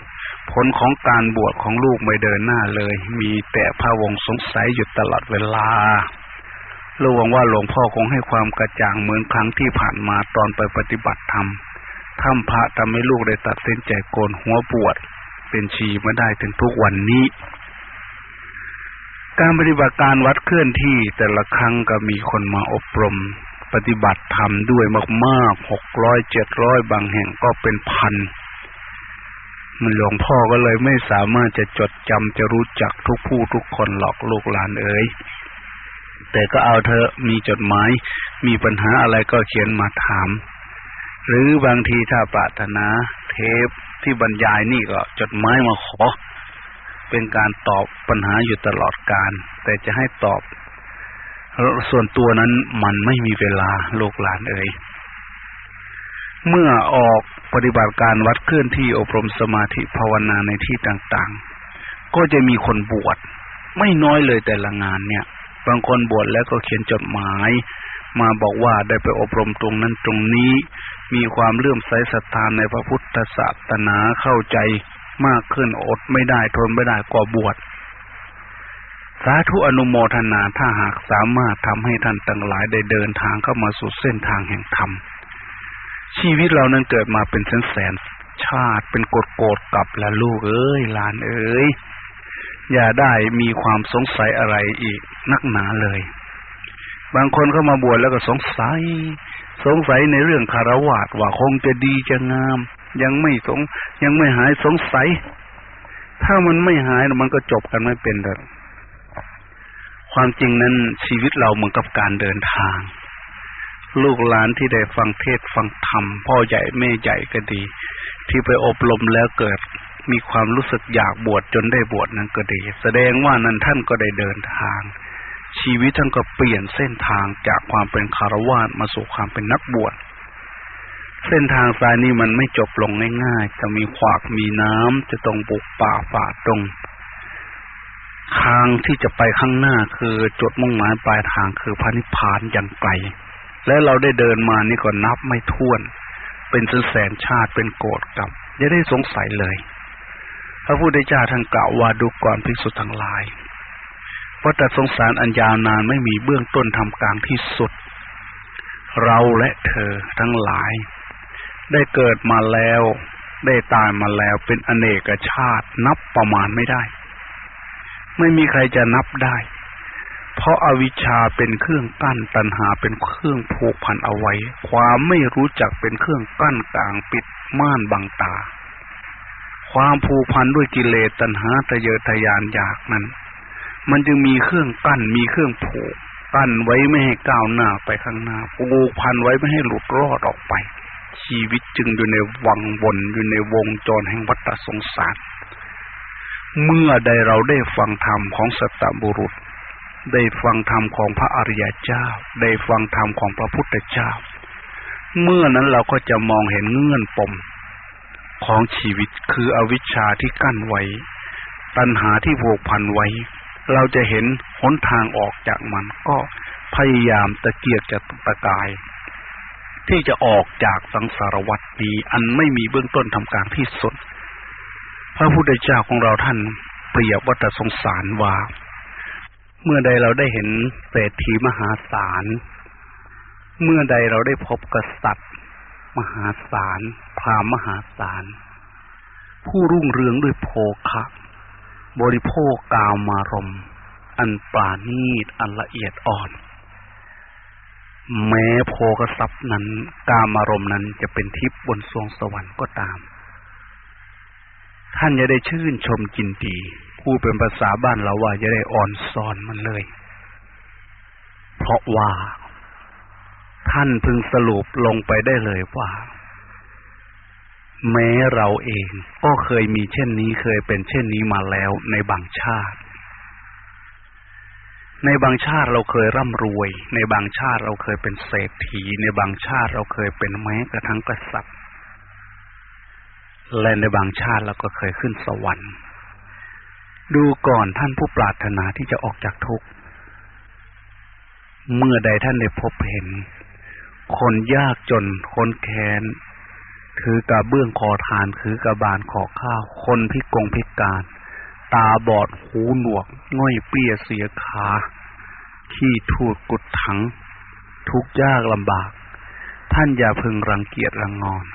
ผลของการบวชของลูกไม่เดินหน้าเลย มีแต่พระวงสงสัยอยู่ตลอดเวลา ระวังว่าหลวงพ่อคงให้ความกระจ่างเหมือนครั้งที่ผ่านมาตอนไปปฏิบัติธรรมทำพระทำให้ลูกได้ตัดเสินใจโกนหัวบวชเป็นชีมาได้ถึงทุกวันนี้ การปฏิบัติการวัดเคลื่อนที่แต่ละครั้งก็มีคนมาอบรม ปฏิบัติธรรมด้วยมากๆหกร้อยเจ็ดร้อยบางแห่งก็เป็นพันมันหลวงพ่อก็เลยไม่สามารถจะจดจำจะรู้จักทุกผู้ทุกคนหรอกลูกหลานเอ๋ย แต่ก็เอาเธอมีจดหมาย มีปัญหาอะไรก็เขียนมาถาม หรือบางทีถ้าปรารถนาเทปที่บรรยายนี่ก็จดหมายมาขอ เป็นการตอบปัญหาอยู่ตลอดการ แต่จะให้ตอบส่วนตัวนั้นมันไม่มีเวลาโลกหลานเอ๋ยเมื่อออกปฏิบัติการวัดเคลื่อนที่อบรมสมาธิภาวนาในที่ต่างๆ ก็จะมีคนบวชไม่น้อยเลยแต่ละงานเนี่ย บางคนบวชแล้วก็เขียนจดหมาย มาบอกว่าได้ไปอบรมตรงนั้นตรงนี้ มีความเลื่อมใสศรัทธาในพระพุทธศาสนาเข้าใจมากขึ้นอดไม่ได้ทนไม่ได้ก็บวชสาธุอนุโมทนาถ้าหากสามารถทำให้ท่านทั้งหลายได้เดินทางเข้ามาสู่เส้นทางแห่งธรรม ชีวิตเรานั้นเกิดมาเป็นแสนแสนชาติเป็นกดโกดกลับแล้วลูกเอ้ยหลานเอ้ย อย่าได้มีความสงสัยอะไรอีกนักหนาเลย บางคนเข้ามาบวชแล้วก็สงสัย สงสัยในเรื่องคารวะว่าคงจะดีจะงาม ยังไม่สง ยังไม่หายสงสัย ถ้ามันไม่หายมันก็จบกันไม่เป็นเลยความจริงนั้นชีวิตเราเหมือนกับการเดินทาง ลูกหลานที่ได้ฟังเทศฟังธรรม พ่อใหญ่แม่ใหญ่ก็ดี ที่ไปอบรมแล้วเกิด มีความรู้สึกอยากบวชจนได้บวชนั้นก็ดี แสดงว่านั้นท่านก็ได้เดินทาง ชีวิตท่านก็เปลี่ยนเส้นทางจากความเป็นคารวะมาสู่ความเป็นนักบวชเส้นทางสายนี้มันไม่จบลงง่ายๆ จะมีขวากมีน้ำจะต้องบุกป่าฝ่าตรงทางที่จะไปข้างหน้าคือจุดมุ่งหมายปลายทางคือพระนิพพานอย่างไกล แล้วเราได้เดินมานี่ก็นับไม่ถ้วน เป็นแสนชาติเป็นโกรธกับอย่าได้สงสัยเลย ระพุทธเจ้าท่านกล่าวว่าดูก่อนภิกษุทั้งหลายวัฏสงสารอันยาวนานไม่มีเบื้องต้นทำกลางที่สุด เราและเธอทั้งหลาย ได้เกิดมาแล้ว ได้ตายมาแล้วเป็นอเนกชาตินับประมาณไม่ได้ ไม่มีใครจะนับได้ เพราะอาวิชชาเป็นเครื่องกั้นตัณหาเป็นเครื่องผูกพันเอาไว้ ความไม่รู้จักเป็นเครื่องกั้นกลางปิดม่านบังตา ความผูกพันด้วยกิเลสตัณหาทะเยอทะยานอยากนั้น มันจึงมีเครื่องกั้นมีเครื่องผูกกั้นไว้ไม่ให้ก้าวหน้าไปข้างหน้าผูกพันไว้ไม่ให้หลุดรอดออกไป ชีวิตจึงอยู่ในวังวนอยู่ในวงจรแห่งวัฏสงสาร เมื่อใดเราได้ฟังธรรมของสัตบุรุษ ได้ฟังธรรมของพระอริยเจ้า ได้ฟังธรรมของพระพุทธเจ้า เมื่อนั้นเราก็จะมองเห็นเงื่อนปม ของชีวิตคืออวิชชาที่กั้นไว้ ตัณหาที่ผูกพันไว้ เราจะเห็นหนทางออกจากมันก็พยายามตะเกียกจะตะกาย ที่จะออกจากสังสารวัฏนี้อันไม่มีเบื้องต้นทำการที่สุด พระพุทธเจ้าของเราท่านเปรียบวัฏสงสารว่า เมื่อใดเราได้เห็นเศรษฐีมหาศาล เมื่อใดเราได้พบกษัตริย์ มหาศาลพามหาศาลผู้รุ่งเรืองด้วยโภคะบริโภคกามารม อันปราณีตอันละเอียดอ่อน แม้โพกทรัพย์นั้น กามารมนั้นจะเป็นทิพย์บนสวงสวรรค์ก็ตาม ท่านจะได้ชื่นชมกินดีผู้เป็นภาษาบ้านเราว่าจะได้อ่อนซอนมันเลย เพราะว่า ท่านพึงสรุปลงไปได้เลยว่า แม้เราเองก็เคยมีเช่นนี้เคยเป็นเช่นนี้มาแล้วในบางชาติ ในบางชาติเราเคยร่ำรวย ในบางชาติเราเคยเป็นเศรษฐี ในบางชาติเราเคยเป็นแม้กระทั่งกษัตริย์ และในบางชาติเราก็เคยขึ้นสวรรค์ดูก่อนท่านผู้ปรารถนาที่จะออกจากทุกข์ เมื่อใดท่านได้พบเห็น คนยากจน คนแค้น ถือกระเบื้องคอทาน ถือกระบาลขอข้าว คนพิกงพิการ ตาบอดหูหนวก ง่อยเปี้ยเสียขา ขี้ถูดกุดถัง ทุกยากลำบาก ท่านอย่าพึงรังเกียจรังงอน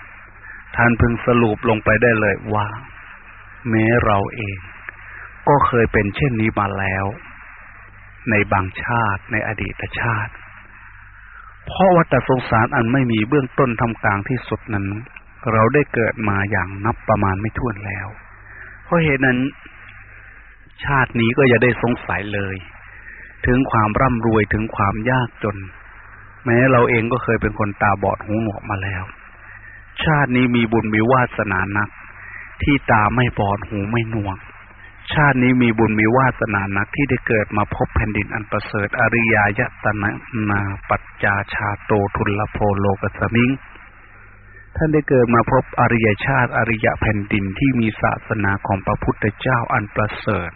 ท่านพึงสรุปลงไปได้เลยว่า แม้เราเอง ก็เคยเป็นเช่นนี้มาแล้ว ในบางชาติในอดีตชาติ เพราะว่าแต่สงสารอันไม่มีเบื้องต้นทำกลางที่สุดนั้น เราได้เกิดมาอย่างนับประมาณไม่ถ้วนแล้ว เพราะเหตุนั้น ชาตินี้ก็อย่าได้สงสัยเลย ถึงความร่ำรวยถึงความยากจน แม้เราเองก็เคยเป็นคนตาบอดหูหนวกมาแล้ว ชาตินี้มีบุญมีวาสนานัก ที่ตาไม่บอดหูไม่หนวก ชาตินี้มีบุญมีวาสนานักที่ได้เกิดมาพบแผ่นดินอันประเสริฐอริยายตนะนาปัจจาชาโตทุลโพโลกสมิงท่านได้เกิดมาพบอริยชาติอริยแผ่นดินที่มีศาสนาของพระพุทธเจ้าอันประเสริฐ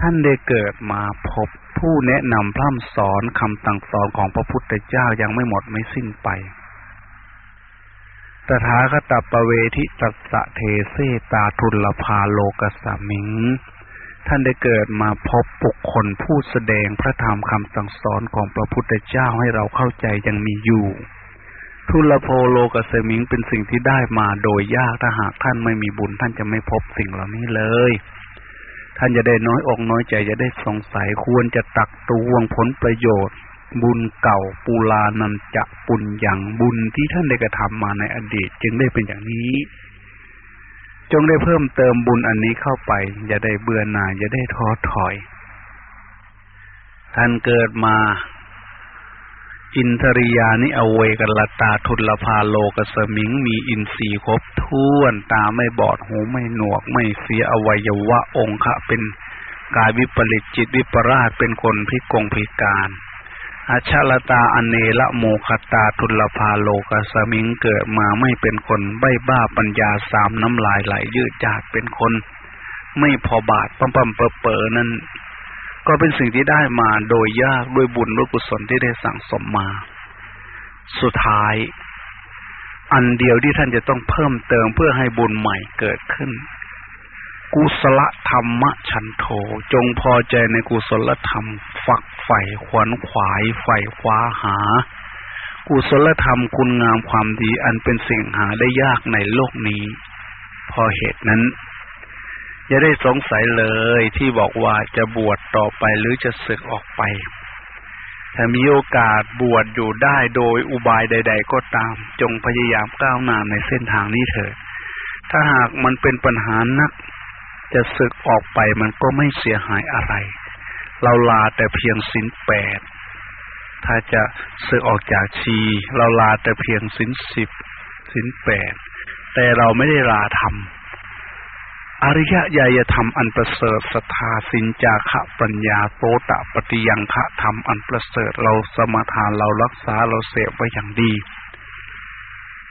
ท่านได้เกิดมาพบผู้แนะนำพร่ำสอนคำตังสอนของพระพุทธเจ้ายังไม่หมดไม่สิ้นไป ถาคตปเวทิตัสะเทเสตาทุลภาโลกสามิง ท่านได้เกิดมาพบบุคคลผู้แสดงพระธรรมคำสั่งสอนของพระพุทธเจ้าให้เราเข้าใจยังมีอยู่ ทุลโพโลกสมิงเป็นสิ่งที่ได้มาโดยยากถ้าหากท่านไม่มีบุญท่านจะไม่พบสิ่งเหล่านี้เลย ท่านจะได้น้อยอกน้อยใจจะได้สงสัยควรจะตักตวงผลประโยชน์ บุญเก่าปูลานันจะปุญอย่างบุญที่ท่านได้กระทำมาในอดีต จึงได้เป็นอย่างนี้ จงได้เพิ่มเติมบุญอันนี้เข้าไป อย่าได้เบื่อหน่ายอย่าได้ท้อถอย ท่านเกิดมา อินทริยานิอเวกัลตาทุลภาโลกสมิง มีอินทรีย์ครบถ้วนตาไม่บอดหูไม่หนวก ไม่เสียอวัยวะองค์ะเป็นกายวิปริตจิตวิปราชเป็นคนพิกงพิการ อาชลตาอเนละโมคตาทุลภาโลกสมิงเกิดมาไม่เป็นคนใบ้บ้าปัญญาสามน้ำลายไหลยืดจาดเป็นคน ไม่พอบาทปั๊มปั๊มเปอเปอนั้นก็เป็นสิ่งที่ได้มาโดยยากด้วยบุญด้วยกุศลที่ได้สั่งสมมา สุดท้าย อันเดียวที่ท่านจะต้องเพิ่มเติมเพื่อให้บุญใหม่เกิดขึ้น กุศลธรรมฉันโทจงพอใจในกุศลธรรม ฝักใฝ่ขวนขวายใฝ่คว้าหา กุศลธรรมคุณงามความดีอันเป็นสิ่งหาได้ยากในโลกนี้ พอเหตุนั้นอย่าได้สงสัยเลยที่บอกว่าจะบวชต่อไปหรือจะศึกออกไปถ้ามีโอกาสบวชอยู่ได้โดยอุบายใด ๆ ก็ตาม จงพยายามก้าวหน้าในเส้นทางนี้เถิดถ้าหากมันเป็นปัญหานัก จะศึกออกไปมันก็ไม่เสียหายอะไร เราลาแต่เพียงสินแปด ถ้าจะศึกออกจากชี เราลาแต่เพียงสินสิบสินแปด แต่เราไม่ได้ลาธรรม อริยญาณธรรมอันประเสริฐสทาสินจาคะปัญญาโตตะปฏิยังคะธรรมอันประเสริฐเราสมทานเรารักษาเราเสพไว้อย่างดี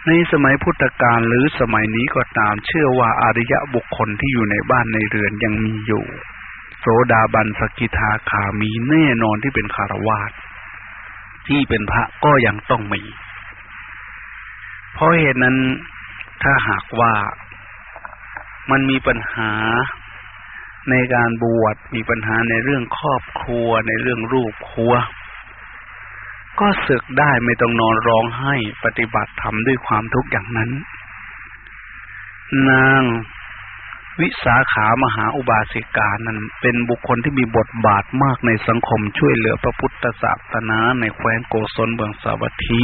ในสมัยพุทธกาลหรือสมัยนี้ก็ตามเชื่อว่าอริยบุคคลที่อยู่ในบ้านในเรือนยังมีอยู่ โสดาบันสกิทาขามีแน่นอนที่เป็นคารวาสที่เป็นพระก็ยังต้องมี เพราะเหตุนั้นถ้าหากว่ามันมีปัญหาในการบวชมีปัญหาในเรื่องครอบครัวในเรื่องรูปครัว ก็ศึกได้ไม่ต้องนอนร้องไห้ปฏิบัติธรรมด้วยความทุกข์อย่างนั้น นางวิสาขามหาอุบาสิกานั้นเป็นบุคคลที่มีบทบาทมากในสังคมช่วยเหลือพระพุทธศาสนาในแคว้นโกศลเบืองสาวัตถี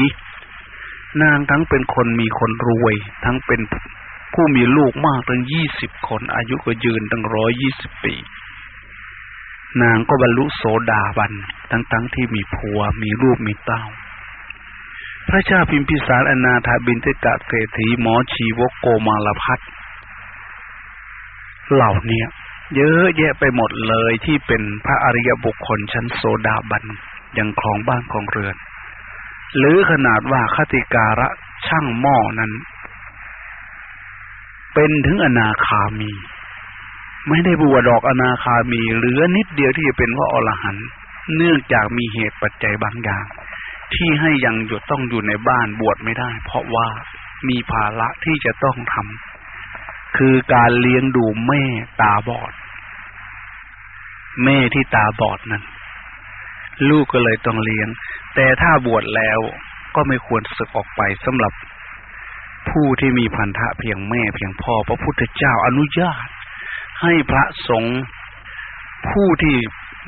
นางทั้งเป็นคนมีคนรวย ทั้งเป็นผู้มีลูกมากตั้งยี่สิบคนอายุก็ยืนตั้งร้อยยี่สิบปี นางก็บรรลุโสดาบัน ทั้งๆทที่มีผัว มีลูกมีเต้า พระเจ้าพิมพิสารอนาถาบินเทกะเศรษฐีหมอชีวกโกมาลพัทเหล่านี้เยอะแยะไปหมดเลยที่เป็นพระอริยบุคคลชั้นโสดาบันยังครองบ้านของเรือน หรือขนาดว่าคติการะช่างหม้อนั้น เป็นถึงอนาคามี ไม่ได้บวชดอกอนาคามี เหลือนิดเดียวที่จะเป็นว่าอรหันต์เนื่องจากมีเหตุปัจจัยบางอย่าง ที่ให้ยังหยุดต้องอยู่ในบ้านบวชไม่ได้ เพราะว่ามีภาระที่จะต้องทำคือการเลี้ยงดูแม่ตาบอด แม่ที่ตาบอดนั้น ลูกก็เลยต้องเลี้ยง แต่ถ้าบวชแล้วก็ไม่ควรสึกออกไปสำหรับผู้ที่มีพันธะเพียงแม่เพียงพ่อพระพุทธเจ้าอนุญาต ให้พระสงฆ์ผู้ที่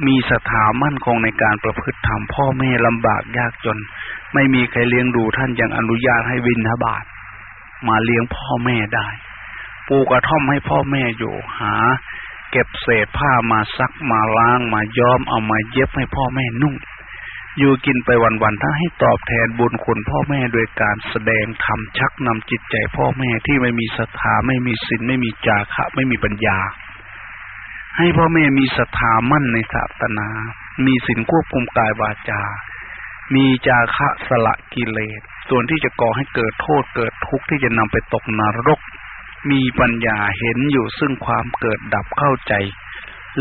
มีศรัทธามั่นคงในการประพฤติธรรมพ่อแม่ลำบากยากจน ไม่มีใครเลี้ยงดูท่านยังอนุญาตให้วินทบาทมาเลี้ยงพ่อแม่ได้ ปูกระท่อมให้พ่อแม่อยู่หา เก็บเศษผ้ามาซักมาล้างมาย้อมเอามาเย็บให้พ่อแม่นุ่ง อยู่กินไปวันๆถ้าให้ตอบแทนบุญคุณพ่อแม่โดยการแสดงธรรมชักนำจิตใจพ่อแม่ที่ไม่มีศรัทธาไม่มีศีลไม่มีจาคะ ไม่มีปัญญา ให้พ่อแม่มีศรัทธามั่นในศาสนา มีศีลควบคุมกายวาจา มีจาคะสละกิเลส ส่วนที่จะก่อให้เกิดโทษเกิดทุกข์ที่จะนำไปตกนรก มีปัญญาเห็นอยู่ซึ่งความเกิดดับเข้าใจ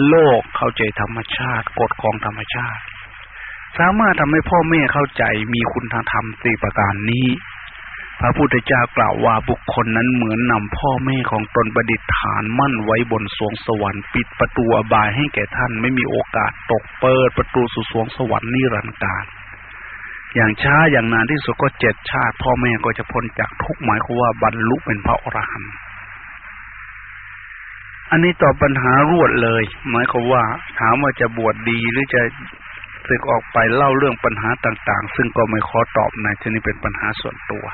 โลกเข้าใจธรรมชาติกฎของธรรมชาติ สามารถทำให้พ่อแม่เข้าใจมีคุณธรรมสี่ประการนี้ พระพุทธเจ้ากล่าวว่าบุคคลนั้นเหมือนนำพ่อแม่ของตนประดิษฐานมั่นไว้บนสวงสวรรค์ปิดประตูอบายให้แก่ท่านไม่มีโอกาสตกเปิดประตูสู่สวงสวรรค์นิรันดร์การอย่างช้าอย่างนานที่สุดก็เจ็ดชาติ พ่อแม่ก็จะพ้นจากทุกหมายความว่าบรรลุเป็นพระอรหันต์อันนี้ตอบปัญหารวดเลย หมายความว่า ถามว่าจะบวชดดีหรือจะ สึกออกไปเล่าเรื่องปัญหาต่าง ๆ ซึ่งก็ไม่ขอตอบในที่นี้เป็นปัญหาส่วนตัว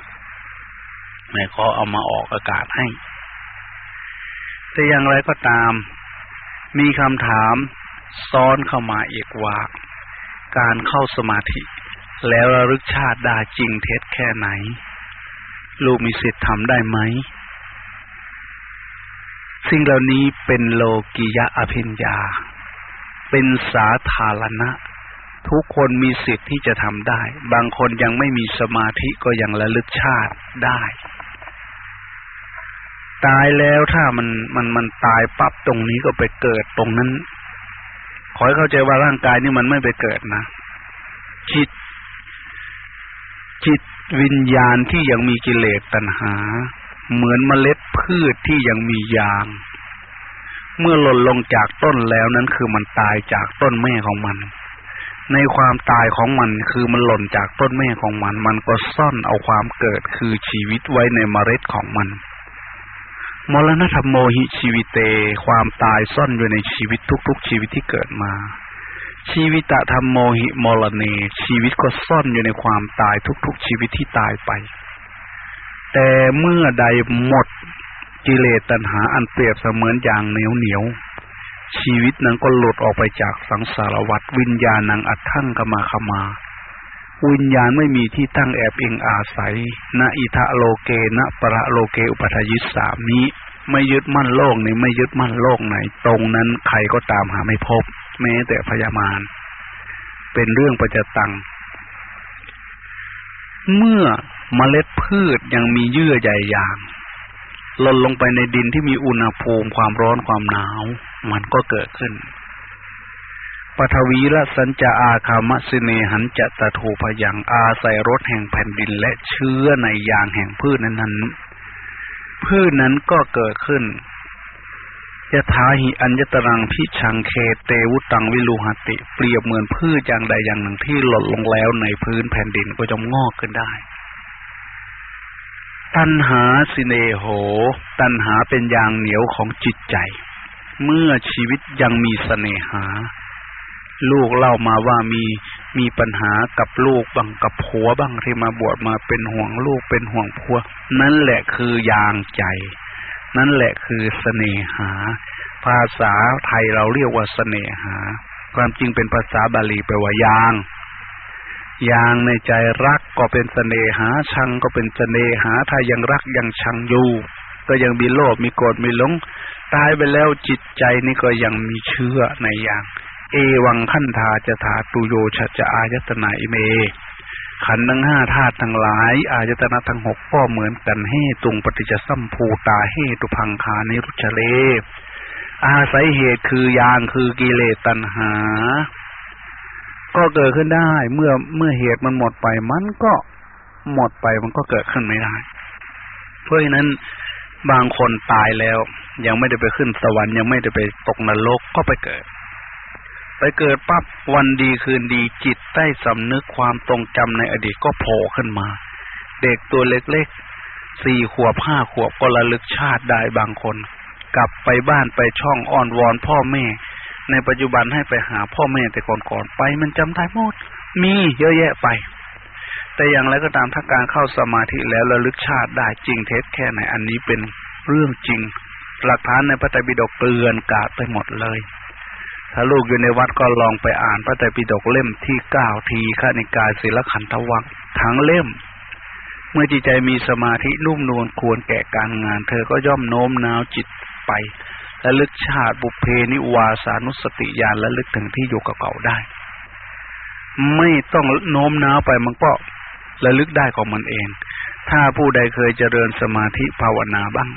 ไม่ขอเอามาออกอากาศให้ แต่อย่างไรก็ตาม มีคำถามซ้อนเข้ามาอีกว่าการเข้าสมาธิ แล้วระลึกชาติได้จริงเท็จแค่ไหน ลูกมีสิทธิ์ทำได้ไหมสิ่งเหล่านี้เป็นโลกิยะอภิญญา เป็นสาธารณะ ทุกคนมีสิทธิ์ที่จะทำได้ บางคนยังไม่มีสมาธิก็ยังระลึกชาติได้ ตายแล้วถ้ามันมันมันตายปั๊บตรงนี้ก็ไปเกิดตรงนั้น ขอให้เข้าใจว่าร่างกายนี่มันไม่ไปเกิดนะจิต จิตวิญญาณที่ยังมีกิเลสตัณหา เหมือนเมล็ดพืชที่ยังมียาง เมื่อหล่นลงจากต้นแล้วนั้นคือมันตายจากต้นแม่ของมัน ในความตายของมันคือมันหล่นจากต้นแม่ของมัน มันก็ซ่อนเอาความเกิดคือชีวิตไว้ในเมล็ดของมันมรณะธรรมโมหิชีวิตเต ความตายซ่อนอยู่ในชีวิตทุก ๆ ชีวิตที่เกิดมา ชีวิตะธรรมโมหิมรเนชีวิตก็ซ่อนอยู่ในความตายทุก ๆ ชีวิตที่ตายไป แต่เมื่อใดหมดกิเลสตัณหาอันเปรียบเสมือนอย่างเหนียวเหนียว ชีวิตนั้นก็หลุดออกไปจากสังสารวัฏวิญญาณนังอัดทั้งกมาขมา วิญญาณไม่มีที่ตั้งแอบเองอาศัยณอิทะโลเกณประโลเกอุปทยิสามีไม่ยึดมั่นโลกนี้ไม่ยึดมั่นโลกไหน ตรงนั้นใครก็ตามหาไม่พบ แม้แต่พยามารเป็นเรื่องประจตัง เมื่อเมล็ดพืชยังมีเยื่อใหญ่ยางหล่นลงไปในดินที่มีอุณหภูมิความร้อนความหนาว มันก็เกิดขึ้นปฐวีละสัญจาอาคามะสิเนหันจะตะถูพยังอาศัยรสแห่งแผ่นดินและเชื้อในยางแห่งพืชนั้นนั้นพืชนั้นก็เกิดขึ้นยะทาหิอัญญตรังพิชังเคเตวุตังวิลูหติ เปรียบเหมือนพืชอย่างใดอย่างหนึ่งที่หล่นลงแล้วในพื้นแผ่นดินก็จะงอกขึ้นได้ ตัณหาสิเนโห ตัณหาเป็นยางเหนียวของจิตใจ เมื่อชีวิตยังมีสเสน่หา ลูกเล่ามาว่ามีมีปัญหากับลูกบังกับผัวบ้างที่มาบวชมาเป็นห่วงลูกเป็นห่วงผัว นั่นแหละคือยางใจ นั่นแหละคือสเสน่หา ภาษาไทยเราเรียกว่าสเสน่หา ความจริงเป็นภาษาบาลีแปลว่ายางอย่างในใจรักก็เป็นเสน่หาชังก็เป็นเสน่หาถ้ายังรักยังชังอยู่ ก็ยังมีโลภมีโกรธมีหลง ตายไปแล้วจิตใจนี่ก็ยังมีเชื่อในอย่าง เอวังขันธาจะถาตุโยชจะอายตนาอิเม ขันทั้งห้าธาตุทั้งหลาย อายตนะทั้งหกก็เหมือนกันให้ตุงปฏิจจสัมภูตาให้ตุพังคานิรุชเล อาศัยเหตุคือยางคือกิเลสตัณหา ก็เกิดขึ้นได้เมื่อเมื่อเหตุมันหมดไปมันก็หมดไปมันก็เกิดขึ้นไม่ได้ เพราะฉะนั้น บางคนตายแล้ว ยังไม่ได้ไปขึ้นสวรรค์ยังไม่ได้ไปตกนรกก็ไปเกิด ไปเกิดปั๊บวันดีคืนดีจิตใต้สำนึกความตรงจำในอดีตก็โผล่ขึ้นมา เด็กตัวเล็กๆสี่ขวบห้าขวบก็ระลึกชาติได้บางคน กลับไปบ้านไปช่องอ้อนวอนพ่อแม่ ในปัจจุบันให้ไปหาพ่อแม่แต่ก่อนๆไปมันจำได้หมดมีเยอะแยะไป แต่อย่างไรก็ตามถ้าการเข้าสมาธิแล้วระลึกชาติได้จริงเท็จแค่ไหนอันนี้เป็นเรื่องจริง หลักฐานในพระไตรปิฎกเกลื่อนกาดไปหมดเลย ถ้าลูกอยู่ในวัดก็ลองไปอ่านพระไตรปิฎกเล่มที่เก้าทีข้านิกายศิลขันธวังทั้งเล่ม เมื่อจิตใจมีสมาธินุ่มนวลควรแก่การงาน เธอก็ย่อมโน้มน้าวจิตไประลึกชาติบุพเพนิวาสานุสติญาณระลึกถึงที่อยู่เก่าๆได้ ไม่ต้องโน้มน้าวไปมันก็ ระลึกได้ของมันเอง ถ้าผู้ใดเคยเจริญสมาธิภาวนาบ้าง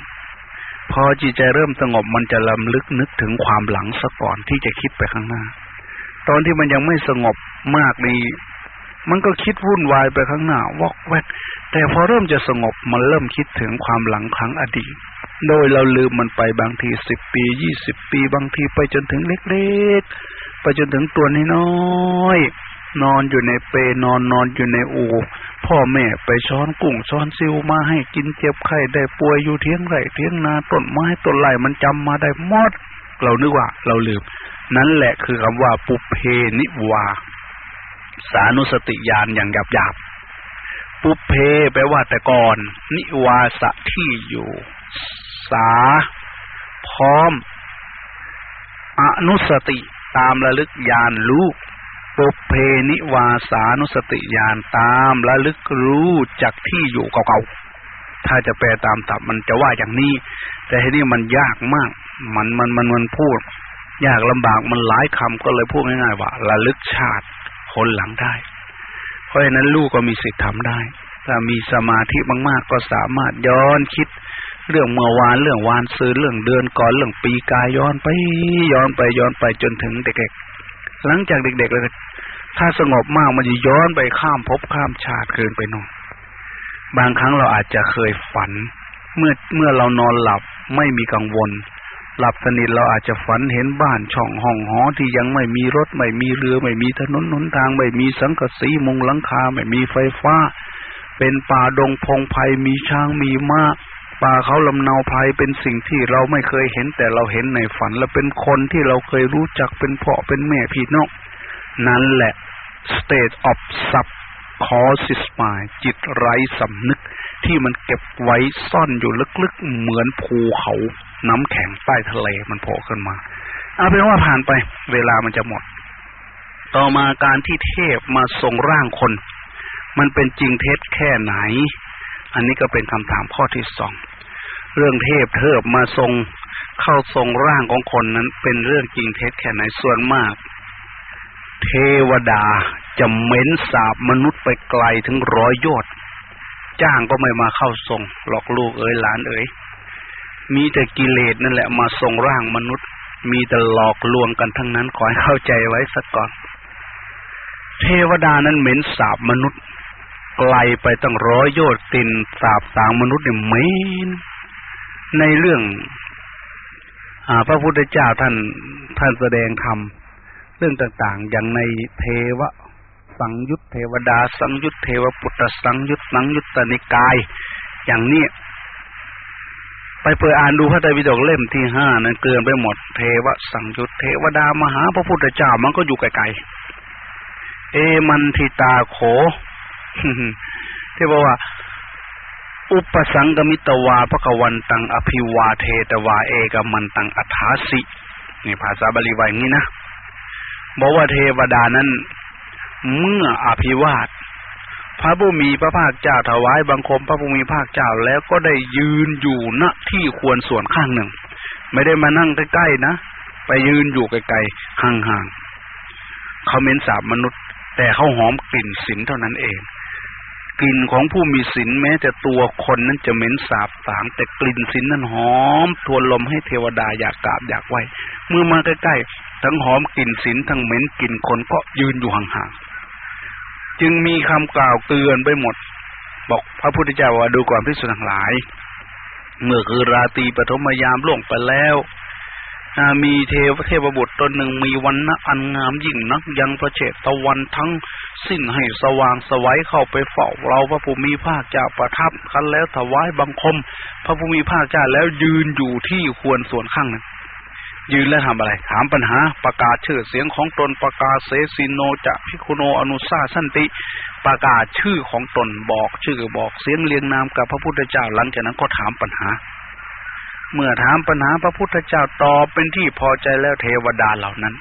พอจิตใจเริ่มสงบมันจะลำลึกนึกถึงความหลังซะก่อนที่จะคิดไปข้างหน้า ตอนที่มันยังไม่สงบมากนี้มันก็คิดวุ่นวายไปข้างหน้าวอกแวก แต่พอเริ่มจะสงบมันเริ่มคิดถึงความหลังครั้งอดีต โดยเราลืมมันไปบางทีสิบปียี่สิบปีบางทีไปจนถึงเล็กๆ ไปจนถึงตัวน้อยๆ นอนอยู่ในเปนอนนอนอยู่ในอูพ่อแม่ไปช้อนกุ้งช้อนซิวมาให้กินเจ็บไข้ได้ป่วยอยู่เทียงไรเทียงนาต้นไม้ต้นไหลมันจำมาได้หมดเรานึกว่า เราลืม นั่นแหละคือคำว่าปุเพนิวา สานุสติญาณอย่างหยาบหยาบปุเพแปลว่าแต่ก่อน นิวาสะที่อยู่ษาพร้อม อนุสติตามระลึกญาณรู้ ปุเพนิวาสานุสติญาณตามระลึกรู้จากที่อยู่เก่าๆ ถ้าจะแปลตามตับมันจะว่าอย่างนี้ แต่ทีนี้มันยากมาก มันมันมันมันพูด ยากลำบากมันหลายคำก็เลยพูดง่ายๆว่าระลึกชาติคนหลังได้ เพราะฉะนั้นลูกก็มีสิทธิ์ทำได้ ถ้ามีสมาธิมากๆ ก็สามารถย้อนคิดเรื่องเมื่อวานเรื่องวานซื้อเรื่องเดือนก่อนเรื่องปีกายย้อนไปย้อนไปย้อนไปจนถึงเด็กๆ หลังจากเด็กๆเลยถ้าสงบมากมันจะย้อนไปข้ามภพข้ามชาติเกินไปหน่อยบางครั้งเราอาจจะเคยฝัน เมื่อเมื่อเรานอนหลับไม่มีกังวล หลับสนิทเราอาจจะฝันเห็นบ้านช่องห้องหอที่ยังไม่มีรถไม่มีเรือไม่มีถนนหนทาง ไม่มีสังกะสีมุงหลังคาไม่มีไฟฟ้า เป็นป่าดงพงไพ่มีช้างมีม้า ป่าเขาลำเนาไพรเป็นสิ่งที่เราไม่เคยเห็นแต่เราเห็นในฝัน และเป็นคนที่เราเคยรู้จักเป็นพ่อเป็นแม่พี่น้องนั่นแหละ state of subconscious mind จิตไร้สำนึก ที่มันเก็บไว้ซ่อนอยู่ลึกๆ เหมือนภูเขาน้ำแข็งใต้ทะเลมันโผล่ขึ้นมา เอาเป็นว่าผ่านไป เวลามันจะหมด ต่อมาการที่เทพมาทรงร่างคน มันเป็นจริงเท็จแค่ไหน อันนี้ก็เป็นคำถามข้อที่สองเรื่องเทพเทิบมาทรงเข้าทรงร่างของคนนั้น เป็นเรื่องจริงเท็จแค่ไหนส่วนมาก เทวดาจะเหม้นสาบมนุษย์ไปไกลถึงร้อยยอดจ้างก็ไม่มาเข้าทรงหลอกลูกเอ๋ยหลานเอ๋ยมีแต่กิเลสนั่นแหละมาทรงร่างมนุษย์ มีแต่หลอกลวงกันทั้งนั้นขอให้เข้าใจไว้สักก่อน เทวดานั้นเหม็นสาบมนุษย์ ไกลไปตั้งร้อยโยชน์กลิ่นสาบสางมนุษย์เนี่ยเหม็นในเรื่องอพระพุทธเจ้าท่านท่านแสดงธรรมเรื่องต่าง ๆ อย่างในเทวสังยุตเทวดา สังยุตเทวปุตตสังยุตสังยุตตนิกาย อย่างนี้ไปเปิดอ่านดูพระไตรปิฎกเล่มที่ห้านั้นเกินไปหมดเทวสังยุตเทวดามหาพระพุทธเจ้ามันก็อยู่ไกลๆเอมันทิตาโข ที่บอกว่า อุปสังกมิตวาพระกวันตังอภิวาเทตวาเอกมันตังอัฐาสินี่ภาษาบาลีว่าอย่างนี้นะบอกว่าเทวดานั้น เมื่ออภิวาทพระผู้มีพระภาคเจ้าถวายบังคม พระผู้มีภาคเจ้าแล้วก็ได้ยืนอยู่ณที่ควรส่วนข้างหนึ่ง ไม่ได้มานั่งใกล้ๆนะ ไปยืนอยู่ไกลๆห่างๆเขาเม้นสาบมนุษย์ แต่เขาหอมกลิ่นศีลเท่านั้นเอง กลิ่นของผู้มีศีลแม้แต่ตัวคนนั้นจะเหม็นสาบสางแต่กลิ่นศีลนั้นหอมทวนลมให้เทวดาอยากกราบอยากไหวเมื่อมาใกล้ๆทั้งหอมกลิ่นศีลทั้งเหม็นกลิ่นคนก็ยืนอยู่ห่างๆจึงมีคำกล่าวเตือนไปหมด บอกพระพุทธเจ้าว่าดูก่อนพิสุทั้งหลาย เมื่อคือราตรีปฐมยามล่วงไปแล้ว มีเทวเทพบุตรตนหนึ่งมีวันนะอันงามยิ่งนักยังประเจตะวันทั้งสิ้นให้สว่างสวัยเข้าไปเฝ้าเราพระภูมิภาคเจ้าประทับคันแล้วถวายบังคม พระภูมิภาคเจ้าแล้วยืนอยู่ที่ควรส่วนข้างนั้นยืนแล้วทำอะไร ถามปัญหาประกาศชื่อเสียงของตนประกาศเสสิโนจะพิคุโนอนุสาสันติ ประกาศชื่อของตนบอกชื่อบอกเสียงเรียงนามกับพระพุทธเจ้าหลังจากนั้นก็ถามปัญหา เมื่อถามปัญหาพระพุทธเจ้าตอบเป็นที่พอใจแล้วเทวดาเหล่านั้น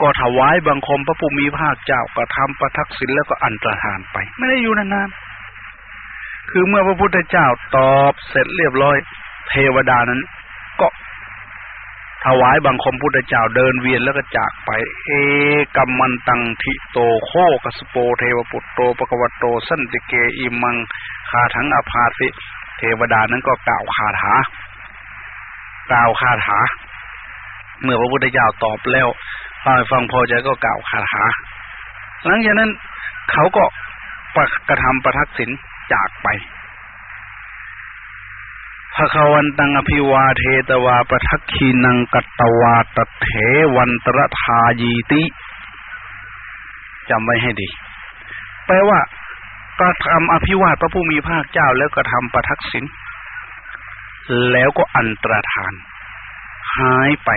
ก็ถวายบังคมพระผู้มีภาคเจ้าก็ทำประทักษิณแล้วก็อันตรธานไป ไม่ได้อยู่นานๆคือเมื่อพระพุทธเจ้าตอบเสร็จเรียบร้อย เทวดานั้น ก็ ถวายบังคมพุทธเจ้าเดินเวียนแล้วก็จากไป เอกมันตัง ฐิโตโข กัสสโปเทวปุตโต ภควโต สันติเกอิมังคาถังอภาสิเทวดานั้นก็กล่าวคาถา กล่าวคาถา เมื่อพระพุทธเจ้าตอบแล้วฟังพอใจก็กล่าวคาถา หลังจากนั้นเขาก็ปรกระทำประทักษิณจากไปพระควันตังอภิวาเทตวาประทักขีนังกัตตวาตเถวันตรธายีติจำไว้ให้ดี แปลว่ากระทำอภิวาทพระผู้มีภาคเจ้าแล้วกระทำประทักษิณ แล้วก็อันตรธาน หายไป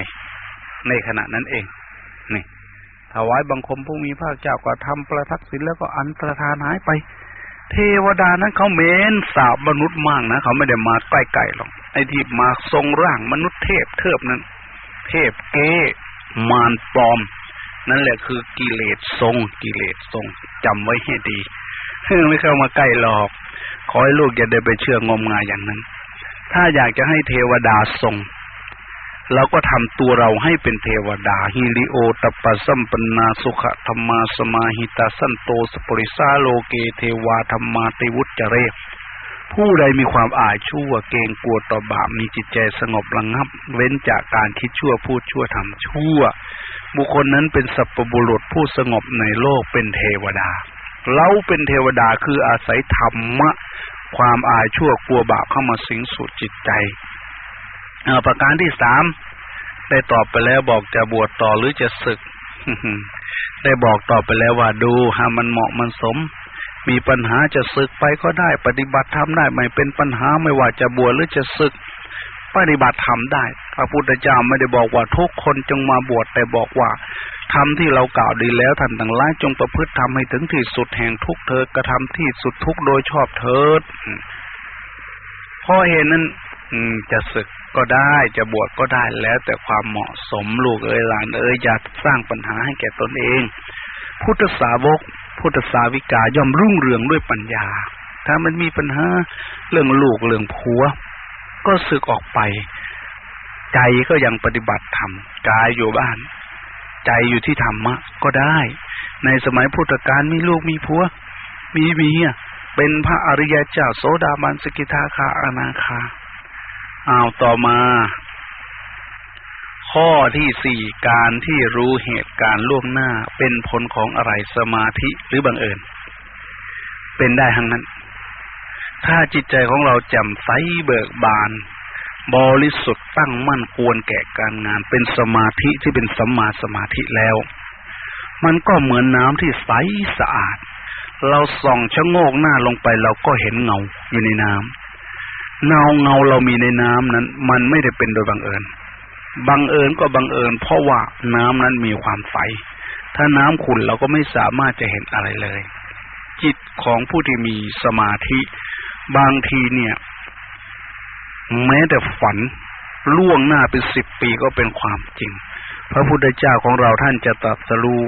ในขณะนั้นเอง นี่ถวายบังคมผู้มีพระเจ้าก็ทำประทักษิณแล้วก็อันตรธานหายไป เทวดานั้นเขาเม้นสาบมนุษย์มากนะเขาไม่ได้มาใกล้ๆหรอกไอ้ที่มาทรงร่างมนุษย์เทพเทิบนั้น เทพเกมารปลอม นั่นแหละคือกิเลสทรงกิเลสทรงจำไว้ให้ดีไม่เข้ามาใกล้หรอก ขอให้ลูกอย่าได้ไปเชื่องมงายอย่างนั้น ถ้าอยากจะให้เทวดาทรงเราก็ทำตัวเราให้เป็นเทวดาฮิริโอตปะสัมปนาสุขธรรมาสมาหิตาสันโตสปริสาโลเกเทวาธรรมาติวุจเรผู้ใดมีความอายชั่วเกรงกลัวต่อบาปมีจิตใจสงบระงับ เว้นจากการคิดชั่วพูดชั่วทำชั่ว บุคคลนั้นเป็นสัพบุรุษผู้สงบในโลกเป็นเทวดา เราเป็นเทวดาคืออาศัยธรรมะ ความอายชั่วกลัวบาปเข้ามาสิงสู่จิตใจประการที่สามได้ตอบไปแล้วบอกจะบวชต่อหรือจะศึกได้บอกตอบไปแล้วว่าดูหามันเหมาะมันสม มีปัญหาจะศึกไปก็ได้ ปฏิบัติทำได้ไม่เป็นปัญหาไม่ว่าจะบวชหรือจะศึก ปฏิบัติธรรมได้ พระพุทธเจ้าไม่ได้บอกว่าทุกคนจงมาบวชแต่บอกว่าทำที่เรากล่าวดีแล้วท่านทั้งหลายจงประพฤติทำให้ถึงที่สุดแห่งทุกเถิดกระทำที่สุดทุกโดยชอบเถิดพอเห็นนั้นจะศึกก็ได้จะบวชก็ได้แล้วแต่ความเหมาะสมลูกเอ้ยหลานเอ้ยอย่าสร้างปัญหาให้แก่ตนเอง พุทธสาวก พุทธสาวิกาย่อมรุ่งเรืองด้วยปัญญา ถ้ามันมีปัญหาเรื่องลูกเรื่องผัว ก็สึกออกไป ใจก็ยังปฏิบัติธรรมกายอยู่บ้าน ใจอยู่ที่ธรรมะ ก็ได้ ในสมัยพุทธกาลมีลูกมีผัว มีเมียเป็นพระอริยเจ้าโสดาบันสกิทาคาอนาคาอ้าวต่อมา ข้อที่สี่การที่รู้เหตุการณ์ล่วงหน้าเป็นผลของอะไรสมาธิหรือบังเอิญ เป็นได้ทั้งนั้น ถ้าจิตใจของเราแจ่มใสเบิกบาน บริสุทธิ์ตั้งมั่นควรแก่การงาน เป็นสมาธิที่เป็นสัมมาสมาธิแล้ว มันก็เหมือนน้ำที่ใสสะอาด เราส่องชะโงกหน้าลงไปเราก็เห็นเงาอยู่ในน้ำเงาเงาเรามีในน้ำนั้น มันไม่ได้เป็นโดยบังเอิญบังเอิญก็บังเอิญเพราะว่าน้ำนั้นมีความใส ถ้าน้ำขุ่นเราก็ไม่สามารถจะเห็นอะไรเลย จิตของผู้ที่มีสมาธิ บางทีเนี่ย แม้แต่ฝันล่วงหน้าเป็นสิบปีก็เป็นความจริง พระพุทธเจ้าของเราท่านจะตรัสรู้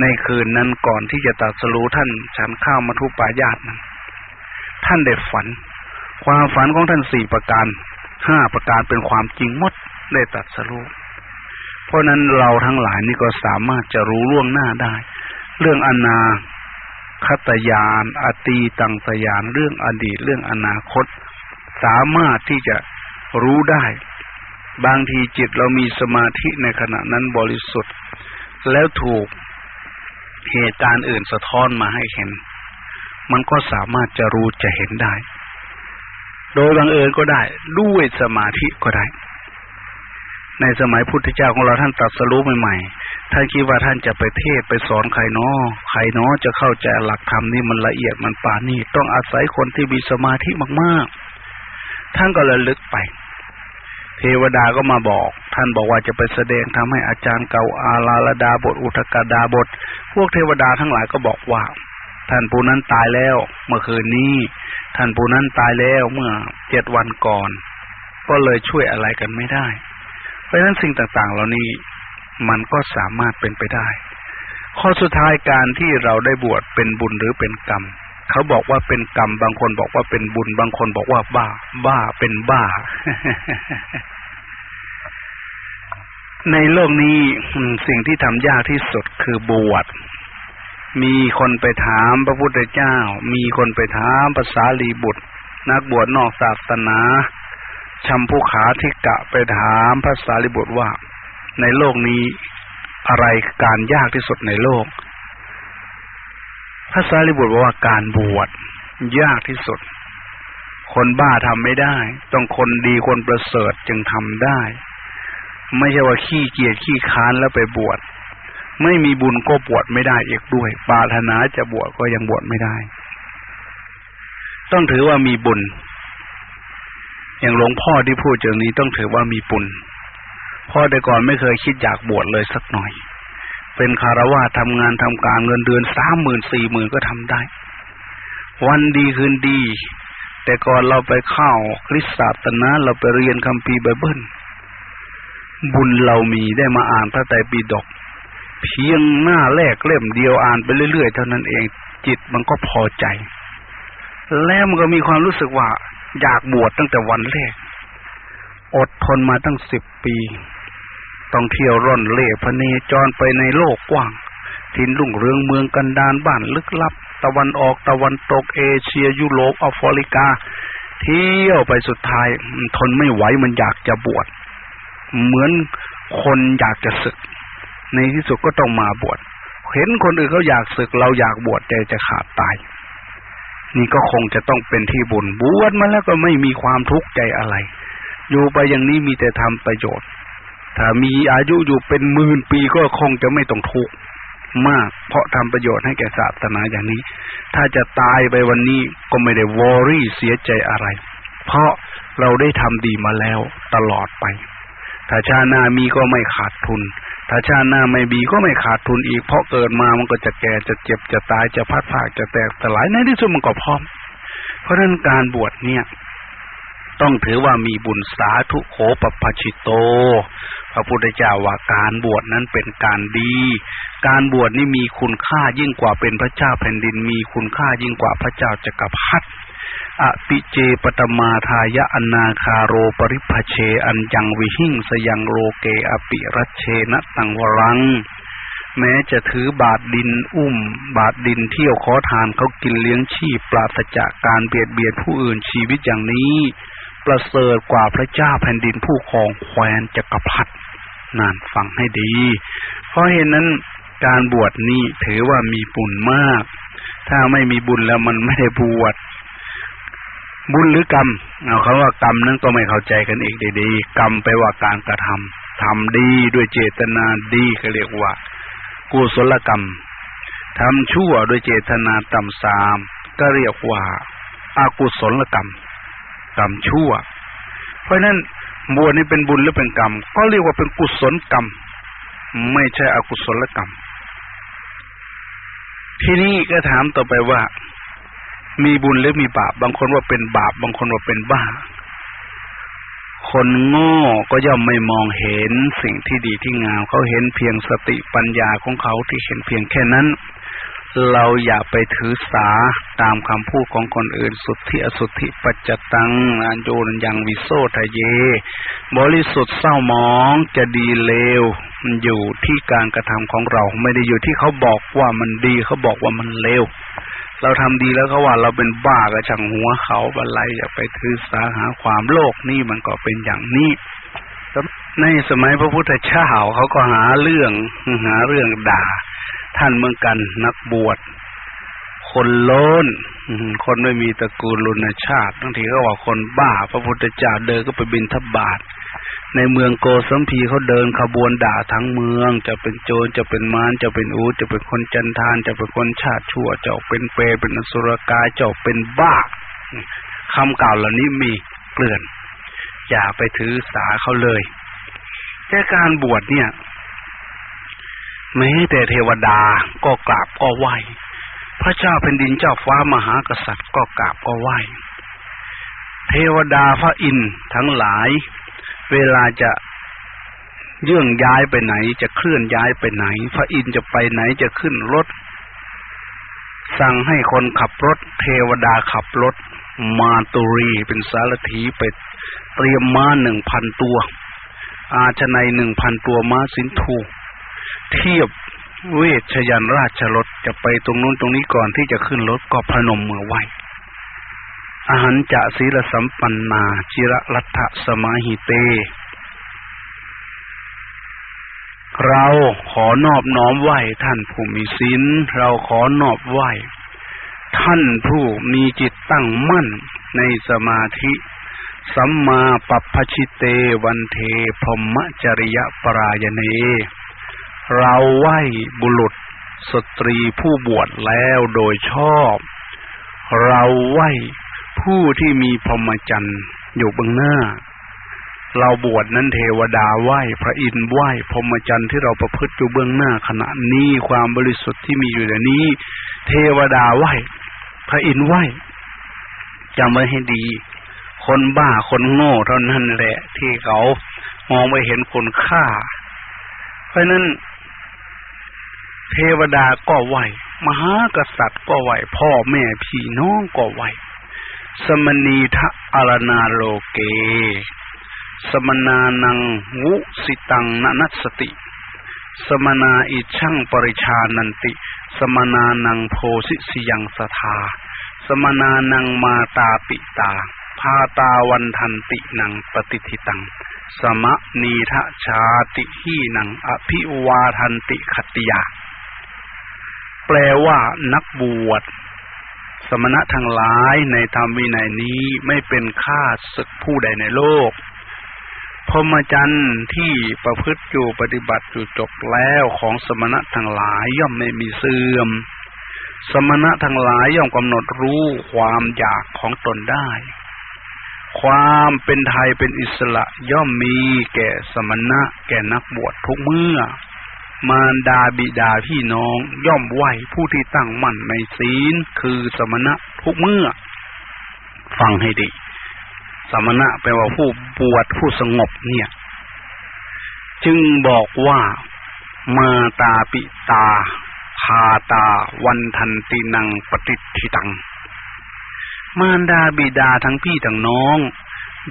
ในคืนนั้นก่อนที่จะตรัสรู้ท่านฉันข้าวมาทุปายาตนั้น ท่านได้ฝัน ความฝันของท่านสี่ประการห้าประการเป็นความจริงหมดได้ตัดสรุปเพราะนั้นเราทั้งหลายนี่ก็สามารถจะรู้ล่วงหน้าได้ เรื่องอนา คตยานอตีตังสยานเรื่องอดีตเรื่องอนาคต สามารถที่จะรู้ได้ บางทีจิตเรามีสมาธิในขณะนั้นบริสุทธิ์ แล้วถูกเหตุการณ์อื่นสะท้อนมาให้เห็น มันก็สามารถจะรู้จะเห็นได้ โดยบังเอิญก็ได้ ด้วยสมาธิก็ได้ ในสมัยพุทธเจ้าของเราท่านตรัสรู้ใหม่ๆ ท่านคิดว่าท่านจะไปเทศไปสอนใครนาะใครนาะจะเข้าใจหลักธรรมนี่มันละเอียดมันปานี่ต้องอาศัยคนที่มีสมาธิมากๆ ท่านก็เลยลึกไป เทวดาก็มาบอก ท่านบอกว่าจะไปแสดงทำให้อาจารย์เก่าอาลาลดาบท อุทกดาบท พวกเทวดาทั้งหลายก็บอกว่า ท่านผู้นั้นตายแล้ว เมื่อคืนนี้ ท่านผู้นั้นตายแล้วเมื่อเจ็ดวันก่อน ก็เลยช่วยอะไรกันไม่ได้ เพราะฉะนั้นสิ่งต่างๆ เหล่านี้มันก็สามารถเป็นไปได้ ข้อสุดท้ายการที่เราได้บวชเป็นบุญหรือเป็นกรรม เขาบอกว่าเป็นกรรม บางคนบอกว่าเป็นบุญ บางคนบอกว่าบ้า บ้าเป็นบ้า ในโลกนี้สิ่งที่ทำยากที่สุดคือบวชมีคนไปถามพระพุทธเจ้า มีคนไปถามภาษาลีบุตร นักบวชนอกศาสนา ชัมผู้ขาทิกะไปถามภาษาลีบุตรว่า ในโลกนี้อะไรการยากที่สุดในโลกภาษาลีบุตรบอกว่าการบวชยากที่สุด คนบ้าทำไม่ได้ ต้องคนดีคนประเสริฐจึงทำได้ ไม่ใช่ว่าขี้เกียจขี้ค้านแล้วไปบวชไม่มีบุญก็บวชไม่ได้อีกด้วยปาถนาจะบวชก็ยังบวชไม่ได้ ต้องถือว่ามีบุญ อย่างหลวงพ่อที่พูดอย่างนี้ต้องถือว่ามีบุญพ่อแต่ก่อนไม่เคยคิดอยากบวชเลยสักหน่อย เป็นคารวะทำงานทำการเงินเดือนสามหมื่นสี่หมื่นก็ทำได้ วันดีคืนดี แต่ก่อนเราไปเข้าคริสตศาสนาเราไปเรียนคัมภีร์ไบเบิลบุญเรามีได้มาอ่านพระไตรปิฎกเพียงหน้าแรกเล่มเดียวอ่านไปเรื่อยๆ เท่านั้นเองจิตมันก็พอใจ แล้วมันก็มีความรู้สึกว่า อยากบวชตั้งแต่วันแรก อดทนมาตั้งสิบปี ต้องเที่ยวร่อนเล่พเนจรไปในโลกกว้าง ทินลุ่งเรืองเมืองกันดานบ้านลึกลับ ตะวันออกตะวันตกเอเชียยุโรปแอฟริกา เที่ยวไปสุดท้าย ทนไม่ไหวมันอยากจะบวช เหมือนคนอยากจะศึก ในที่สุดก็ต้องมาบวช เห็นคนอื่นเขาอยากศึกเราอยากบวชใจจะขาดตาย นี่ก็คงจะต้องเป็นที่บุญบวชมาแล้วก็ไม่มีความทุกข์ใจอะไร อยู่ไปอย่างนี้มีแต่ทำประโยชน์ ถ้ามีอายุอยู่เป็นหมื่นปีก็คงจะไม่ต้องทุกข์มาก เพราะทำประโยชน์ให้แก่ศาสนาอย่างนี้ ถ้าจะตายไปวันนี้ก็ไม่ได้วอรี่เสียใจอะไร เพราะเราได้ทำดีมาแล้วตลอดไป ถ้าชาหน้ามีก็ไม่ขาดทุน ถ้าชาหน้าไม่มีก็ไม่ขาดทุนอีก เพราะเกิดมามันก็จะแก่จะเจ็บจะตายจะพัดผากจะแตกสลายในที่สุดมันก็พร้อม เพราะฉะนั้นการบวชเนี่ย ต้องถือว่ามีบุญสาธุโขปปชิโต พระพุทธเจ้าว่าการบวชนั้นเป็นการดี การบวชนี่มีคุณค่ายิ่งกว่าเป็นพระเจ้าแผ่นดินมีคุณค่ายิ่งกว่าพระเจ้าจักรพรรดิ อปิเจปตมาทายะอนาคาโรปริภเช อันยังวิหิงสยังโรเกอปิรัชเชนะตังวรัง แม้จะถือบาทดินอุ้ม บาทดินเที่ยวขอทานเขากินเลี้ยงชีพปราศจากการเบียดเบียนผู้อื่นชีวิตอย่างนี้ ประเสริฐกว่าพระเจ้าแผ่นดินผู้ครองแคว้นจักรพรรดินานฟังให้ดี เพราะเหตุนนั้นการบวชนี้ถือว่ามีบุญมาก ถ้าไม่มีบุญแล้วมันไม่ได้บวช บุญหรือกรรมเอาคำว่ากรรมนั้นก็ไม่เข้าใจกันอีกดีๆกรรมไปว่าการกระทำทำดีด้วยเจตนาดีก็เรียกว่ากุศลกรรมทำชั่วด้วยเจตนาต่ำสามก็เรียกว่าอากุศลกรรมกรรมชั่ว เพราะนั้นบวชนี่เป็นบุญหรือเป็นกรรม ก็เรียกว่าเป็นกุศลกรรม ไม่ใช่อกุศลกรรม ทีนี้ก็ถามต่อไปว่า มีบุญหรือมีบาป บางคนว่าเป็นบาป บางคนว่าเป็นบ้า คนโง่ก็ย่อมไม่มองเห็นสิ่งที่ดีที่งาม เขาเห็นเพียงสติปัญญาของเขาที่เห็นเพียงแค่นั้น เราอย่าไปถือสาตามคำพูดของคนอื่น สุทธิอสุทธิปัจจตังอันโยนยังวิโสทะเย บริสุทธิ์เศร้ามองจะดีเลวมันอยู่ที่การกระทำของเรา ไม่ได้อยู่ที่เขาบอกว่ามันดี เขาบอกว่ามันเลว เราทำดีแล้วเขาว่าเราเป็นบ้ากระชังหัวเขาบันไลอย่าไปถือสาหาความโลกนี่มันก็เป็นอย่างนี้ในสมัยพระพุทธเจ้าเขาก็หาเรื่องหาเรื่องด่า ท่านเมืองกันนักบวช คนโลนคนไม่มีตระกูลลุนชาติบางทีก็ว่าคนบ้า พระพุทธเจ้าเดินก็ไปบินทบาท ในเมืองโกสัมพีเขาเดินขบวนด่าทั้งเมือง จะเป็นโจรจะเป็นมารจะเป็นอูจะเป็นคนจันทาน จะเป็นคนชาติชั่วจะเป็นเปรตเป็นอสุรกายจะเป็นบ้าคำกล่าวเหล่านี้มีเกลื่อน อย่าไปถือสาเขาเลยแต่การบวชเนี่ยแม้แต่เทวดาก็กราบก็ไหวพระเจ้าเป็นดินเจ้าฟ้ามหากษัตริย์ก็กราบก็ไหวเทวดาพระอินทร์ทั้งหลาย เวลาจะเยื่องย้ายไปไหน จะเคลื่อนย้ายไปไหน พระอินทร์จะไปไหนจะขึ้นรถ สั่งให้คนขับรถ เทวดาขับรถ มาตุรีเป็นสารถีไปเตรียมม้าหนึ่งพันตัว อาชนัยหนึ่งพันตัวม้าสินทูเทียบเวชยันราชรถจะไปตรงนู้นตรงนี้ก่อนที่จะขึ้นรถก็พนมมือไหว อาหารจะศีลสัมปันนาจิระรัตสมาหิเต เราขอนอบน้อมไหวท่านผู้มีศีลเราขอนอบไหวท่านผู้มีจิตตั้งมั่นในสมาธิสัมมาปัปพชิเตวันเทพรมจริยปรายเน เราไหวบุรุษสตรีผู้บวชแล้วโดยชอบ เราไหว ผู้ที่มีพรหมจรรย์อยู่เบื้องหน้า เราบวชนั้นเทวดาไหว้พระอินทร์ไหว้พรหมจรรย์ที่เราประพฤติอยู่เบื้องหน้าขณะนี้ความบริสุทธิ์ที่มีอยู่ในนี้ เทวดาไหว้พระอินทร์ไหว้จำไว้ให้ดี คนบ้าคนโง่เท่านั้นแหละ ที่เขามองไม่เห็นคุณค่า เพราะนั้น เทวดาก็ไหวมหากษัตริย์ก็ไหวพ่อแม่พี่น้องก็ไหว สมณีทะอารนาโลเก สมนานังวุสิตังนนัสติ สมนาอิช่างปริชานันติ สมนานังโพสิสิยังสทา สมนานังมาตาปิตา พาตาวันทันตินังปฏิทิตัง สมะนีทะชาติหีนังอภิวาทันติขติยา แปลว่านักบวช สมณะทั้งหลายในธรรมวินัยนี้ไม่เป็นข้าศึกผู้ใดในโลกพรหมจรรย์ที่ประพฤติอยู่ปฏิบัติอยู่จบแล้วของสมณะทั้งหลายย่อมไม่มีเสื่อม สมณะทั้งหลายย่อมกำหนดรู้ความอยากของตนได้ ความเป็นไทยเป็นอิสระย่อมมีแก่สมณะแก่นักบวชทุกเมื่อ มารดาบิดาพี่น้องย่อมไหวผู้ที่ตั้งมั่นในศีลคือสมณะทุกเมื่อ ฟังให้ดี สมณะแปลว่าผู้บวชผู้สงบเนี่ย จึงบอกว่ามาตาปิตาพาตาวันทันตินังปฏิทิตัง มารดาบิดาทั้งพี่ทั้งน้อง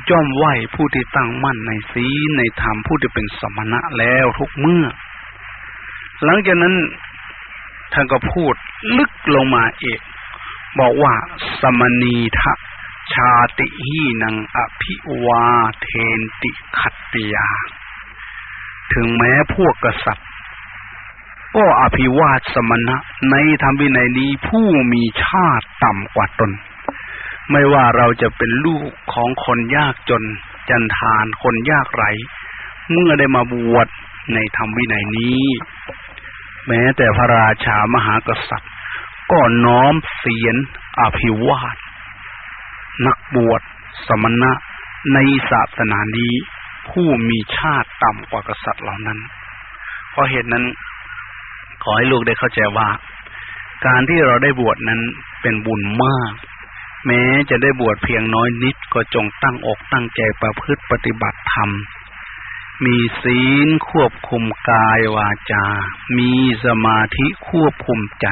ย่อมไหวผู้ที่ตั้งมั่นในศีลในธรรมผู้ที่เป็นสมณะแล้วทุกเมื่อ หลังจากนั้นท่านก็พูดลึกลงมาเอกบอกว่าสมณีทะชาติหีนังอภิวาเทนติขัตติยา ถึงแม้พวกกษัตริย์ ก็อภิวาทสมณะ ในธรรมวินัยนี้ผู้มีชาติต่ำกว่าตน ไม่ว่าเราจะเป็นลูกของคนยากจน จันทานคนยากไร เมื่อได้มาบวชในธรรมวินัยนี้ แม้แต่พระราชามหากษัตริย์ ก็น้อมเสียนอภิวาท นักบวชสมณะในศาสนานี้ ผู้มีชาติต่ำกว่ากษัตริย์เหล่านั้น เพราะเหตุนั้น ขอให้ลูกได้เข้าใจว่า การที่เราได้บวชนั้นเป็นบุญมาก แม้จะได้บวชเพียงน้อยนิดก็จงตั้งอกตั้งใจประพฤติปฏิบัติธรรม มีศีลควบคุมกายวาจา มีสมาธิควบคุมใจ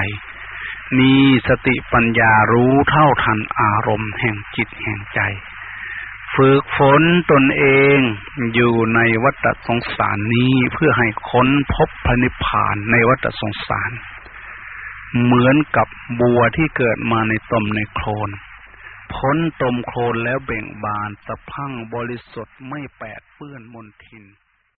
มีสติปัญญารู้เท่าทันอารมณ์แห่งจิตแห่งใจ ฝึกฝนตนเองอยู่ในวัฏสงสารนี้เพื่อให้ค้นพบพระนิพพานในวัฏสงสาร เหมือนกับบัวที่เกิดมาในตมในโคลน พ้นตมโคลนแล้วเบ่งบานสะพังบริสุทธิ์ไม่แปดเปื้อนมนทิน